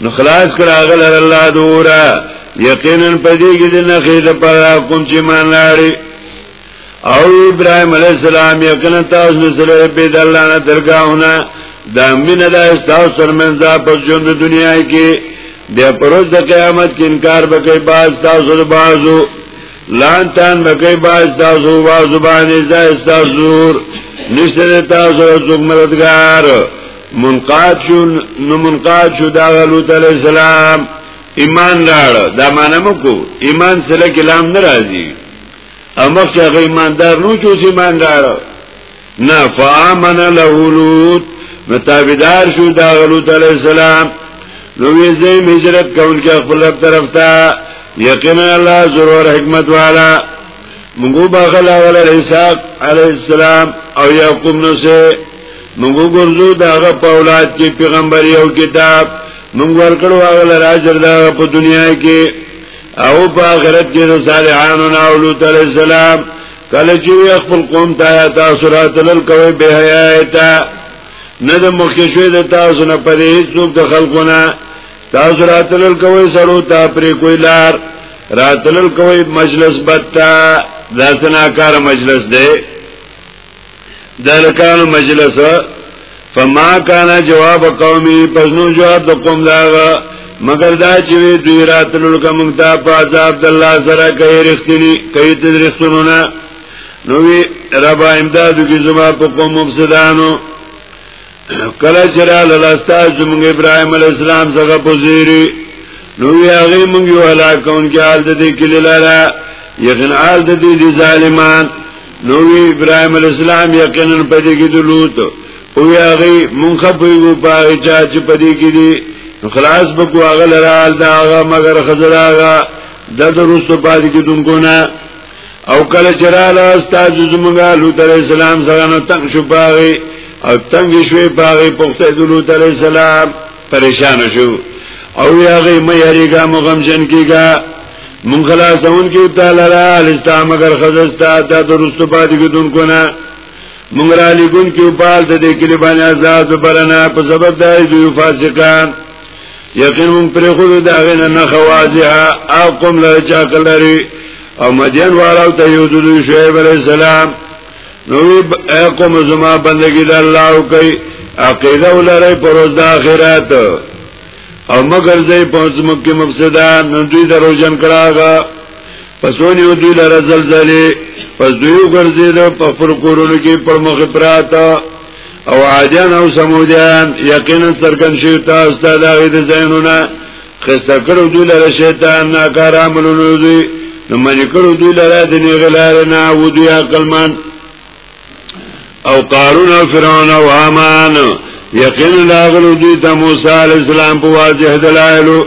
نو خلاص کړه هغه لره الله دورا یقینا پدې کې د نخې د پر کوم چې مان لاري او ابراهيم عليه السلام یقینا تاسو سره په د الله نه درګاونه دا مینه دا استاو سرمن دا په ژوند دنیا کې د پروز د قیامت کې انکار وکي باز تاسو د بازو لان تان وکي باز تاسو بازو باندې ځای تاسو نشته تاسو څوک مددگار منقاد شو نو منقاد شو دا لوط علی السلام ایمان راړ دا معنی مکو ایمان سره کلام ناراضي امخ چې هغه ایماندار نو چې ایمان راړ نه فامن له لوط متابدار شو دا لوط علی السلام نو یې زې هجرت کول کې خپل طرف ته یقینا الله ضرور حکمت والا موږ باغلا ول اسحاق علی السلام او یعقوب نو سه موږ ګرځو داغه په اولاد کې پیغمبر یو کتاب موږ ورکړو هغه لراجر دا په دنیا کې او په آخرت کې د صالحانو نه اولو تعالی السلام کله چې خپل قوم ته تاسو راتلل کوي به حیات نه د مخکې شوی د تاسو نه پرې څوک د خلقونه تاسو راتلل کوي سرو ته پرې کوی لار راتلل کوي مجلس بتا دا سناکار مجلس دی دلکانو مجلس فما کانا جواب قومی پس نو جواب د قوم داغا مگر دا چې وی دوی راتلل کوم ته په عذاب د الله سره کوي رښتینی کوي د رښتونونه نو وی رب امدادو کی زما په قوم مفسدانو کله چې را لاستا زموږ ابراهيم عليه السلام څخه پوزيري نو هغه موږ یو هلاکون کې حال د دې کلی لاره یقین حال د دې ظالمان نو ابراهيم عليه السلام یقینا پدې کې دلوت او هغه موږ په یو پاره چا چې پدې کې دي خلاص به کو هغه لاره دا هغه مگر خزر هغه د درست پاتې کې دونکو نه او کله چراله استاد زمونږه لوط علیہ السلام سره نو تنگ شو پاغي او تنگ شوې پاغي پخته د لوط علیہ السلام پریشان شو او یاغه مې هریګه مغم جن کیګه مون خلاصون کې تعالی را لستا مگر خزستا د درست پاتې کېدون کو نه مونږ را لګون کې پال ته د کلی باندې آزاد برنا په سبب دای دوی فاسقان یقین مون پر خود دا غنه نه خواجه او قوم لره چا کلری او مدین والاو ته یو دو شعیب علیہ السلام نو ای قوم زما بندگی د الله او کوي عقیده ولري پر ورځ د آخرت او مگر زې پوز مکه مفسدان نو دوی درو جن کړهغه پسون یو دوی لره زلزلې پس دوی ګرځیدو په پر کورونو کې پر مخ پراته او عادیان او سمودیان یقینا سرکن شوی تاسو ته دا غي د زینونه خسته کړو دوی لره شیطان ناکار عملونه دوی نو منی کړو دوی لره د نیغلار نه و دوی عقلمان او قارون او فرعون او حامان یقینا لاغلو دوی ته موسی علی السلام په واضح دلایلو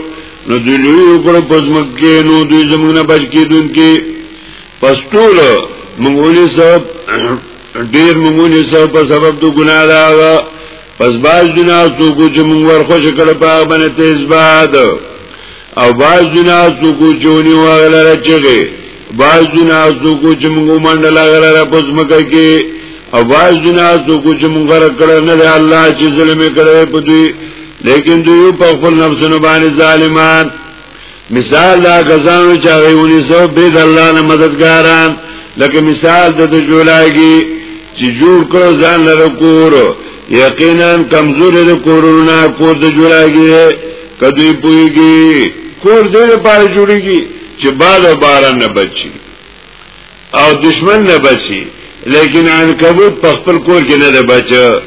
نو دوی لوی وکړو پزمک کې نو دوی زمونه بچ کېدونکې پس ټول مونږ ولې سب ډیر مونږونه سب په سبب د ګناه دا پس باز جنا څوک چې مونږ ور خوش کړ په باندې تیز باد او باز جنا څوک چې ونی وغلره چغه باز جنا څوک چې مونږ منډل غلره پس مکه کې او باز جنا څوک چې مونږ را کړ نه دی الله چې ظلم کړی په دوی لیکن دوی په خپل نفسونو باندې ظالمان مثال دا غزانو چې هغه ونی زو به د الله نه مددګاران لکه مثال د جولاګي چې جوړ کړو ځان لره کور یقینا کمزور د کورونه کور د جولاګي کدی پويږي کور دې لپاره جوړيږي چې بال او باران نه بچي او دشمن نه بچي لیکن عنکبوت په خپل کور کې نه ده بچو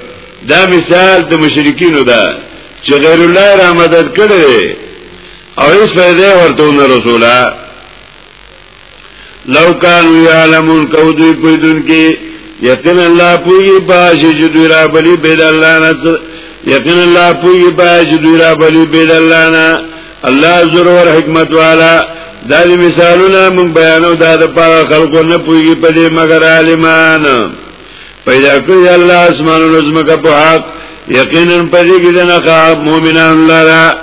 دا مثال د مشرکینو ده چې غیر الله را مدد کړي او هیڅ فائدې ورته نه رسوله لو کانو یعلمون کو دوی پویدون کی یقین اللہ پویی باشی چی دوی را بلی بید اللہ نا یقین اللہ پویی باشی چی دوی را بلی بید اللہ نا الله ضرور حکمت والا دا دی مثالونه مونږ بیانو دا د پاره خلکو نه پويږي په دې مگر عالمان پیدا کړی الله اسمانونو زمکه په حق یقینا په دې کې نه کا مؤمنان لرا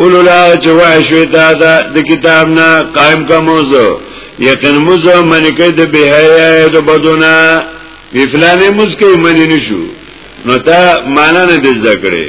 اولو لا چې وای شوی تا دا د کتاب نه قائم کا موضوع یقینا موضوع منی کې د بهای د بدونه افلانې مسکه منی نشو نو تا معنا نه د ذکرې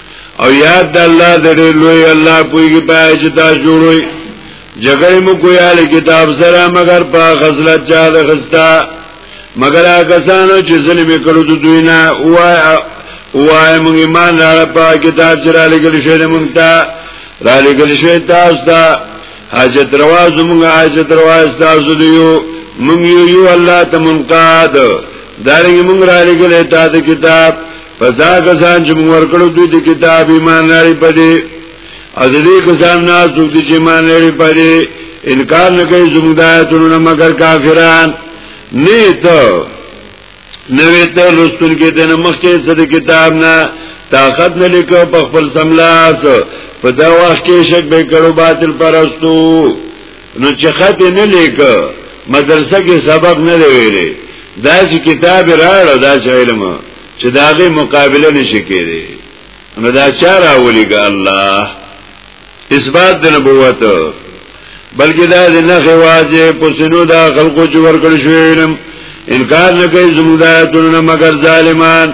او یاد د الله د ډېر لوی الله پویږي په چې تاسو جوړوي جګړې مو کویال کتاب سره مگر په غزلت چا د غستا مگر هغه سانو چې ظلم کړو د دوی نه وای وای موږ ایمان را په کتاب چې را لګل شوی د موږ ته را لګل شوی تاسو ته حاجت روا زموږ حاجت روا تاسو دیو موږ یو یو الله ته منقاد دارنګ موږ را لګل ته د کتاب پس هغه ځان چې موږ ورکړو دوی د کتاب ایمان لري پدې او دې کسان نه څوک چې ایمان لري پدې انکار نه کوي زموږ د آیاتونو مگر کافران نه ته نوې ته لستون کې دنه مخکې څه د کتاب نه طاقت نه لیکو په خپل سملاس په دا وخت کې شک به کړو باطل پرستو نو چې خط نه لیک مدرسه کې سبق نه دی ویلې دا چې کتاب راړ دا چې علم چې داغه مقابله نشي کېږي نو دا چاره ولي ګا الله اثبات د نبوت بلکې دا د نه خواجه پسینو دا خلقو چې ورکړ شوی علم انکار نه کوي زموږ آیاتونو مگر ظالمان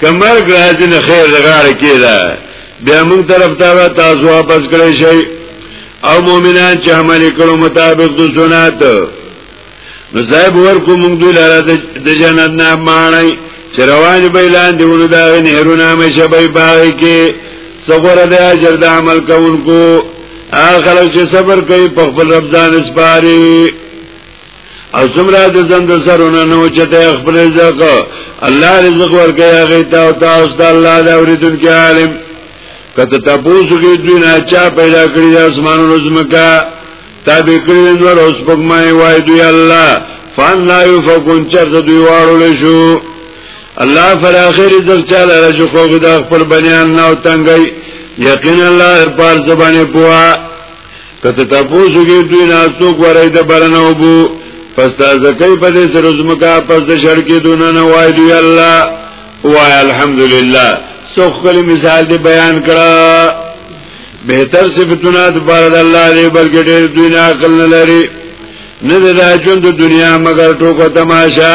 کمر ګراځي نه خیر لګاره کیدا بیا موږ طرف ته تاسو واپس کړی شي او مؤمنان چې عمل کړو مطابق د سنت نو صاحب ورکو موږ دوی لاره د جنت نه مانای چې روان به لاندې ونو دا نهرونه مشه به باغ کې صبر د اجر د عمل کوونکو اخر چې صبر کوي په خپل رب ځان اسپاري او سمرا د زند سرونه نو چې ته خپل رزق الله رزق ورکړي هغه ته او تاسو د الله د اوریدونکو عالم کته تاسو کې دوی نه چا پیدا کړی اسمانونو زمکا تابع کړی نور اوس پګمای وای دوی الله فان لا یفقون چر دوی واړول شو الله فر اخر رزق چاله رجو خو د خپل بنیان نه تنګي یقینا الله پر زبانه پوها کته تاسو کې دوی نه څوک ورای د برنه وبو پس تاسو کوي په دې سره زمکا پس د شړ کې دونه نه وای دی الله وای الحمدلله سو خپل مثال دی بیان کړه بهتر صفاتونه د بار د الله دی بلکې ډېر دوی نه عقل نه لري نه د راجون د دنیا مگر ټوکو تماشا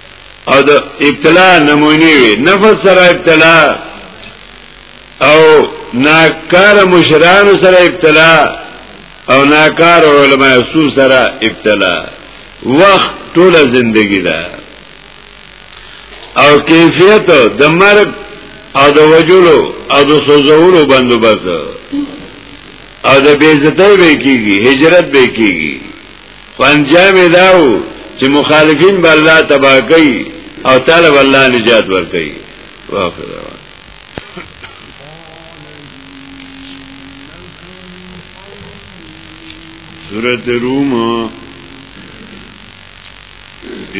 او د ابتلا نمونی وی نفس سره ابتلا او ناکار مشران سره ابتلا او ناکار علماء سو سره ابتلا وخت ټول زندگی ده او کیفیت د مرگ او د وجلو او د سوزولو بندوبست او د بیزتای به کیږي هجرت به کیږي پنځم داو چې مخالفین به الله تبا کوي او تعالی به الله نجات ورکړي واخر سورت روم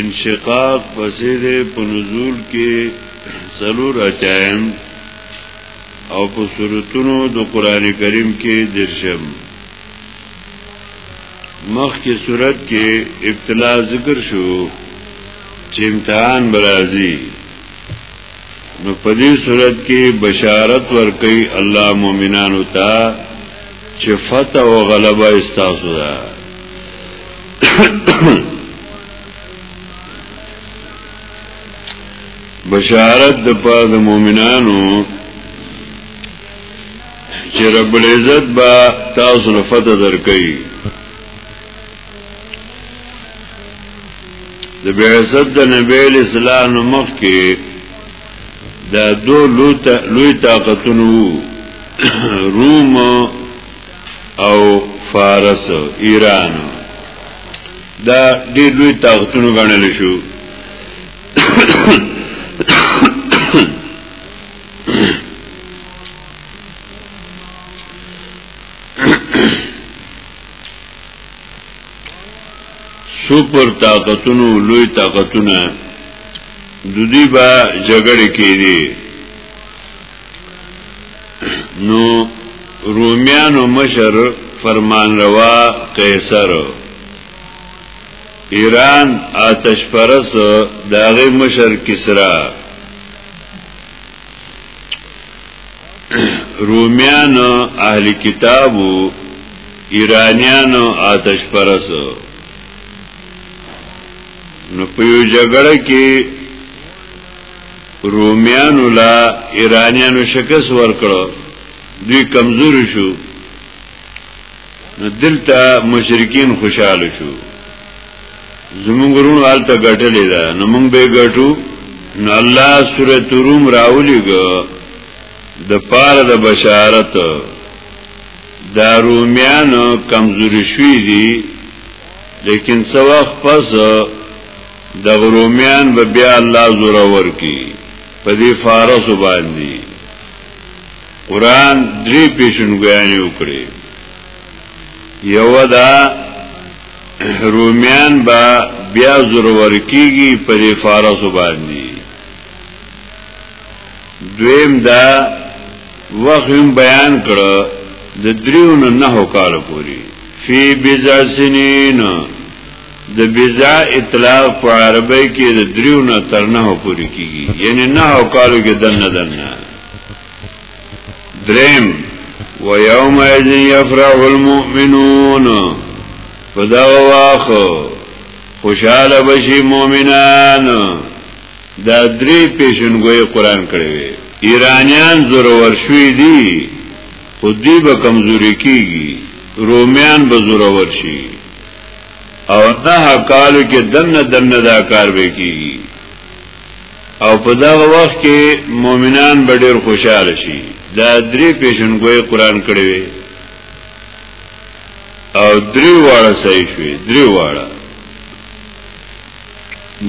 انشقاق پسې ده په نزول کې سلور اچایم او په سورتونو د قران کریم کې درشم مخ کی صورت کې ابتلا ذکر شو چې امتحان برازي نو په دې صورت کې بشارت ورکي الله مؤمنانو ته چې فتح او غلبه استاسو ده بشارت د پاد مؤمنانو چې رب العزت با تاسو نه فتح درکړي د بعثت د نبی اسلام مخ کې دا دو لوی طاقتونو روم او فارس ایران دا ډېر لوی طاقتونو غنل شو سپر طاقتونو لوی طاقتونه د دې با جګړه کېږي نو رومیانو مشر فرمان روا قیصر ایران آتش پرس داغه مشر کسرا رومیان اهل کتابو ایرانیان آتش پرس نو په یو جګړه کې رومیان لا ایرانیانو شکست ورکړو دوی کمزور شو نو دلته مشرکین خوشاله شو زمونږ ورونو حالت غټلې ده نو مونږ به غټو نو الله سوره روم راولېګ د پاره د بشارت دا رومیان کمزوري شوي دي لیکن څو وخت پس د رومیان به بیا الله زوره ورکی په دې فارس باندې قران درې پیشنګویانې وکړي یو دا رومیان با بیا زور ورکیږي پر فارس باندې دویم دا وخم بیان کړه د دریو نه نه کال پوری فی بزا سنین د بزا اطلاق په عربی کې د دریو نه تر نه پوری کیږي یعنی نه کالو کې دنه دنه دریم و یوم اذن یفرح المؤمنون فدا واخ خوشاله بشي مؤمنان دا درې پیشنګوي قران کړی وي ایرانیان زور ورشوي دي خو دی به کمزوري کیږي رومیان به زور ورشي او نه کالو کې دنه دنه دا کار وکي او په دا وخت کې مؤمنان به ډېر خوشاله شي دا درې پیژنګوي قران کړی وي او درې واړه صحیح شوي درې واړه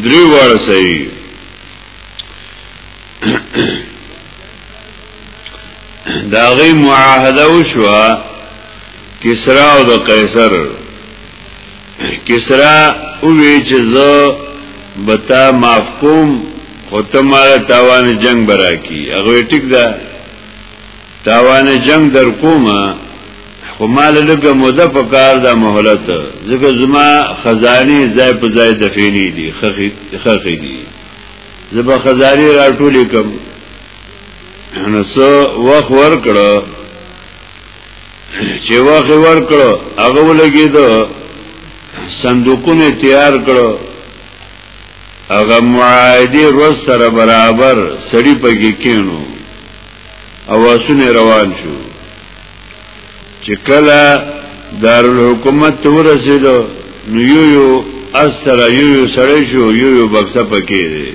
درې واړه صحیح دا غي معاهده وشوه کسرا او د قیصر کسرا اوی چې زه بتا معاف کوم خو ته مال تاوان جنگ برا کی هغه ټیک ده تاوان جنگ در کومه خو مال لګه موده په کار ده مهلت ځکه زما خزانی ځای په ځای دفینی دي خخې خخې دي زبا خزانی راټولې کوم نو سو وخت ورکړه چې واخ ور کړو هغه ولګي دو صندوقونه تیار کړو هغه معاهده روز سره برابر سړی پکې کینو اواسونه روان شو چې کله دارالحکومت ته ورسېدو نو یو یو اثر یو یو سړی شو یو یو بکسه پکې دی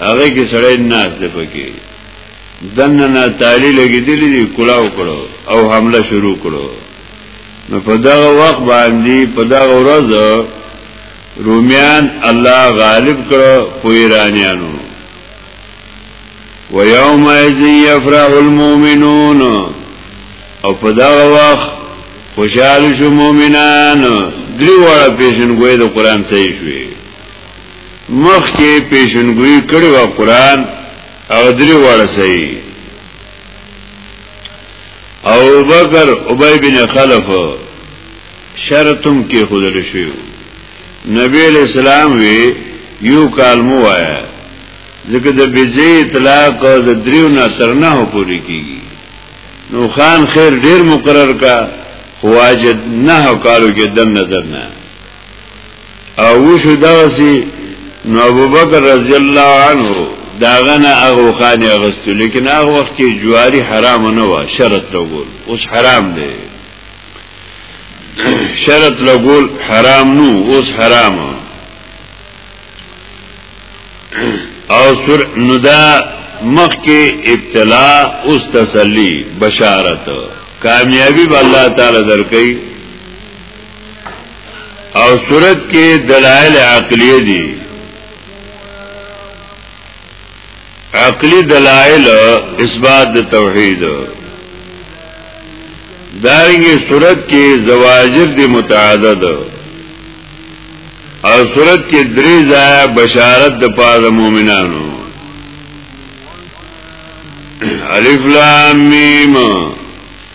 هغه کې سړی ناز دی پکې دننه تالی لګیدلی دی کلاو کړو او حمله شروع کړو نو په دغه وخت باندې په دغه ورځ رومیان الله غالب کړو په ایرانیانو و یوم اذ یفرح المؤمنون او په دغه وخت خوشاله شو مؤمنان درې وړه پیشنګوي د قران صحیح شوي مخکې پیشنګوي کړي و قران او درې واړه صحیح او بکر ابی بن خلف شرطم کې خودل شو نبی علیہ السلام وی یو کال مو آیا ځکه د بيزي اطلاق او د دریو نه تر نه پوري کیږي نو خان خیر ډیر مقرر کا خواجد نه کالو کې دن نظر نه او وشو دغسی نو ابو بکر رضی اللہ عنہ داغنا اغو خانی اغستو لیکن اغ وقت کی جواری حرام نوا شرط لگول اس حرام دے شرط لگول حرام نو اس حرام او سر ندا مخ کی ابتلا اس تسلی بشارت کامیابی با اللہ تعالی در کئی او صورت کې دلائل عقلیه دي عقلی دلائل اثبات د توحید دارنګه صورت کې زواجر دي متعدد او صورت کې درې ځای بشارت د پاره مؤمنانو الف لام میم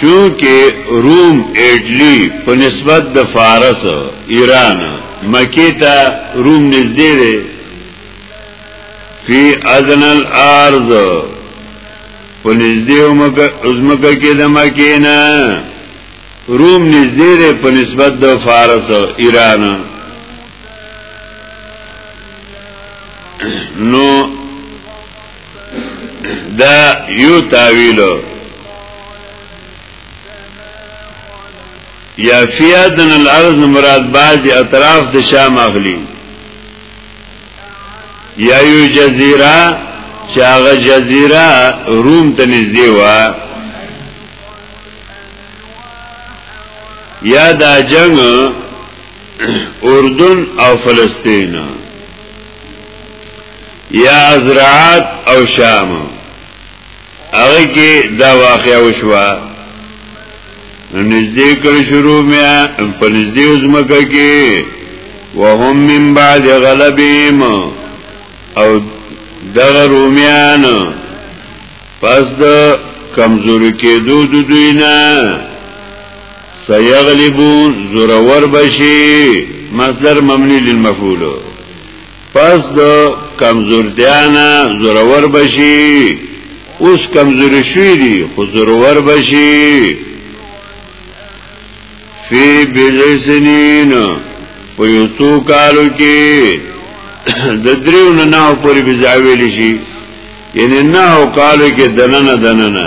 چونکه روم ایټلی په نسبت د فارس ایران مکی ته روم نږدې دی فی اذن الارض په نږدې اومکه کې د مکی نه روم نږدې دی په نسبت د فارس ایران نو دا یو تاویلو یا فیادن الارض مراد باز اطراف د شام اخلی یا یو جزیره چې هغه جزیره روم ته نږدې و یا دا جنگ اردن او فلسطین یا ازرعات او شام هغه کې دا واقعا وشوه نو نږدې کړ شروع میا په نږدې وزمکه کې وهم من بعد غلبهم او دغه رومیان پس د کمزوري کېدو د دوی نه سيغلبون زورور بشي مصدر مبني للمفعول پس د کمزورتیانا زورور بشي اوس کمزوري شوی دي خو زورور بشي فی بلسنین په یو څو کالو کې د دریو نه نه پورې بزاویل شي یعنی نه کالو کې دننه دننه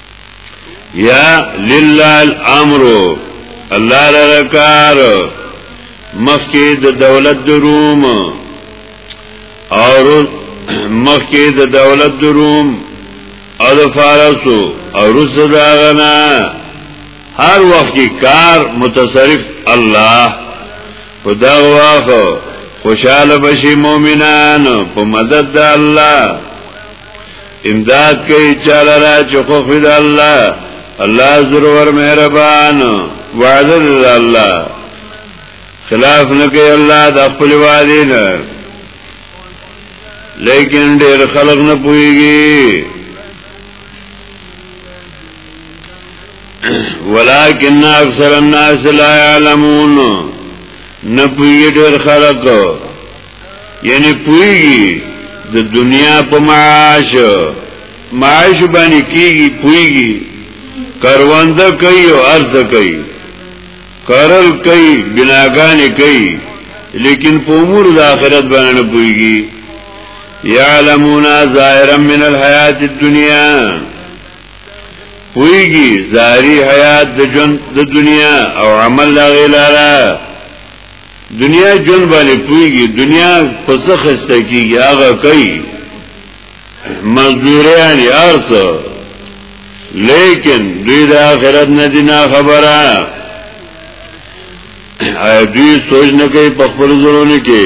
یا لله الامر الله لرکار مخکې د دولت د روم او مخکې د دولت د روم او د فارسو او روس داغنا هر وخت کار متصرف الله په دا واخو خوشاله بشي مؤمنان په مدد د الله امداد کوي چاله را چې خو خد الله الله ضرور مهربان وعد الله خلاف نه کوي الله د خپل وعده نه لیکن ډېر خلق نه پويږي ولكن اکثر الناس لا يعلمون نه پويږي ډېر خلق یعنی پویږي د دنیا په معاش معاش باندې کیږي پویږي کرونده کوي او ارز کوي کرل کوي بناګانې کوي لیکن په امور د آخرت باندې نه پویږي یعلمون ظاهرا من الحیات الدنیا پویږي ظاهری حیات د ژوند د دنیا او عمل لا غیلاره دنیا جون باندې پويږي دنیا پسخ استکیږي هغه کوي مزدوریان ارث لیکن دوی د آخرت نه دي نه خبره دوی سوچ نه کوي په خپل ځلونه کې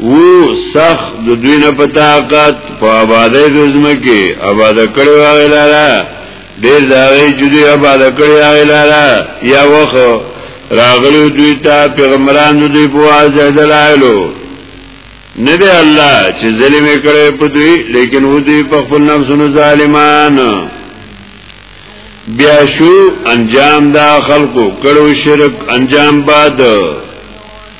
وو سخ د دوی نه په طاقت په آبادې د زمکه آباد کړي واغې لاره ډېر دا غي چې دوی آباد کړي واغې لاره یا وخت راغلو دوی ته پیغمبران دوی په واسطه دلایلو نه دی الله چې ظلم کړي په دوی لیکن و دوی په خپل نفسونو ظالمان بیا شو انجام دا خلقو کړو شرک انجام بعد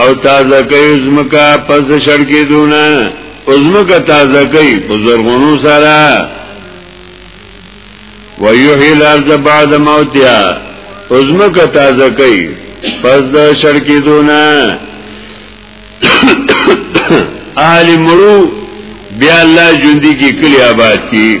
او تازه کوي زمکا پس شړکی دونه او زمکا تازه کوي په زرغونو سره ويحيي الارض بعد موتها او زمکا تازه کوي پس د شړکی دونه اهل مړو بیا الله ژوندۍ کی کلی آباد کی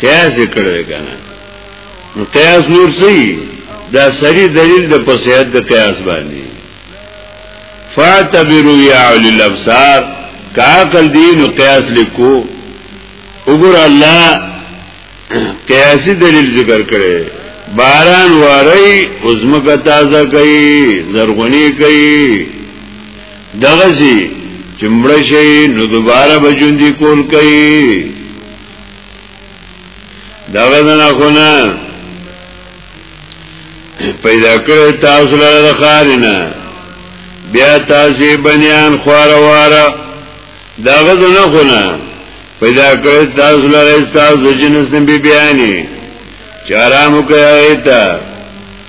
قیاس کړی کنه نو قیاس نور سی دا سری دلیل د پسیحت د قیاس باندې فاعتبروا یا اولی الابصار کا عقل دین او قیاس لیکو وګور الله قیاسی دلیل ذکر کړي باران واری عظمه کا تازه کوي زرغونی کوي دغه سي چې مړ شي نو دوباره به ژوند کول کوي دغه نه خو نه پیدا کړی تاسو لره خارنه بیا تاسو بنیان خوار واره دغه نه خو نه پیدا کړی تاسو لره تاسو جنس نه بیانی چارامو کوي ته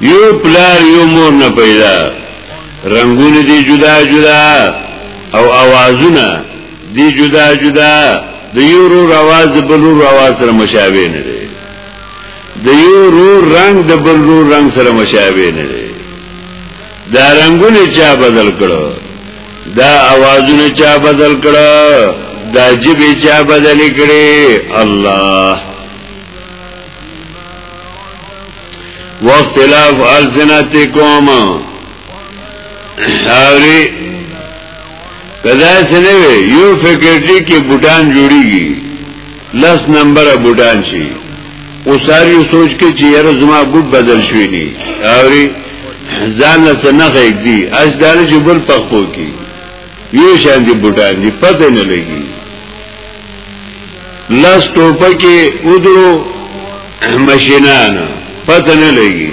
یو پلار یو مور نه پیدا رنگونه دی جدا جدا او اوازونه دی جدا جدا د یو رو رواز د بل رو رواز سره مشابه نه دی د یو رو رنگ د بل رو رنگ سره مشابه نه دی دا رنگونه چا بدل کړو دا اوازونه چا بدل کړو دا جبه چا بدل کړي الله واختلاف الزناتکوم اوری کدا سنه وی یو فیکلټی کې بوټان جوړیږي لس نمبر بوټان شي او ساری سوچ کې چې هر زما بوټ بدل شوی ني اوری ځان له سنخه دی اج دانه جبل پخپو کی یو شان دي بوټان دي پته نه لګي لاس ټوپکې ودرو ماشینان پته نه لګي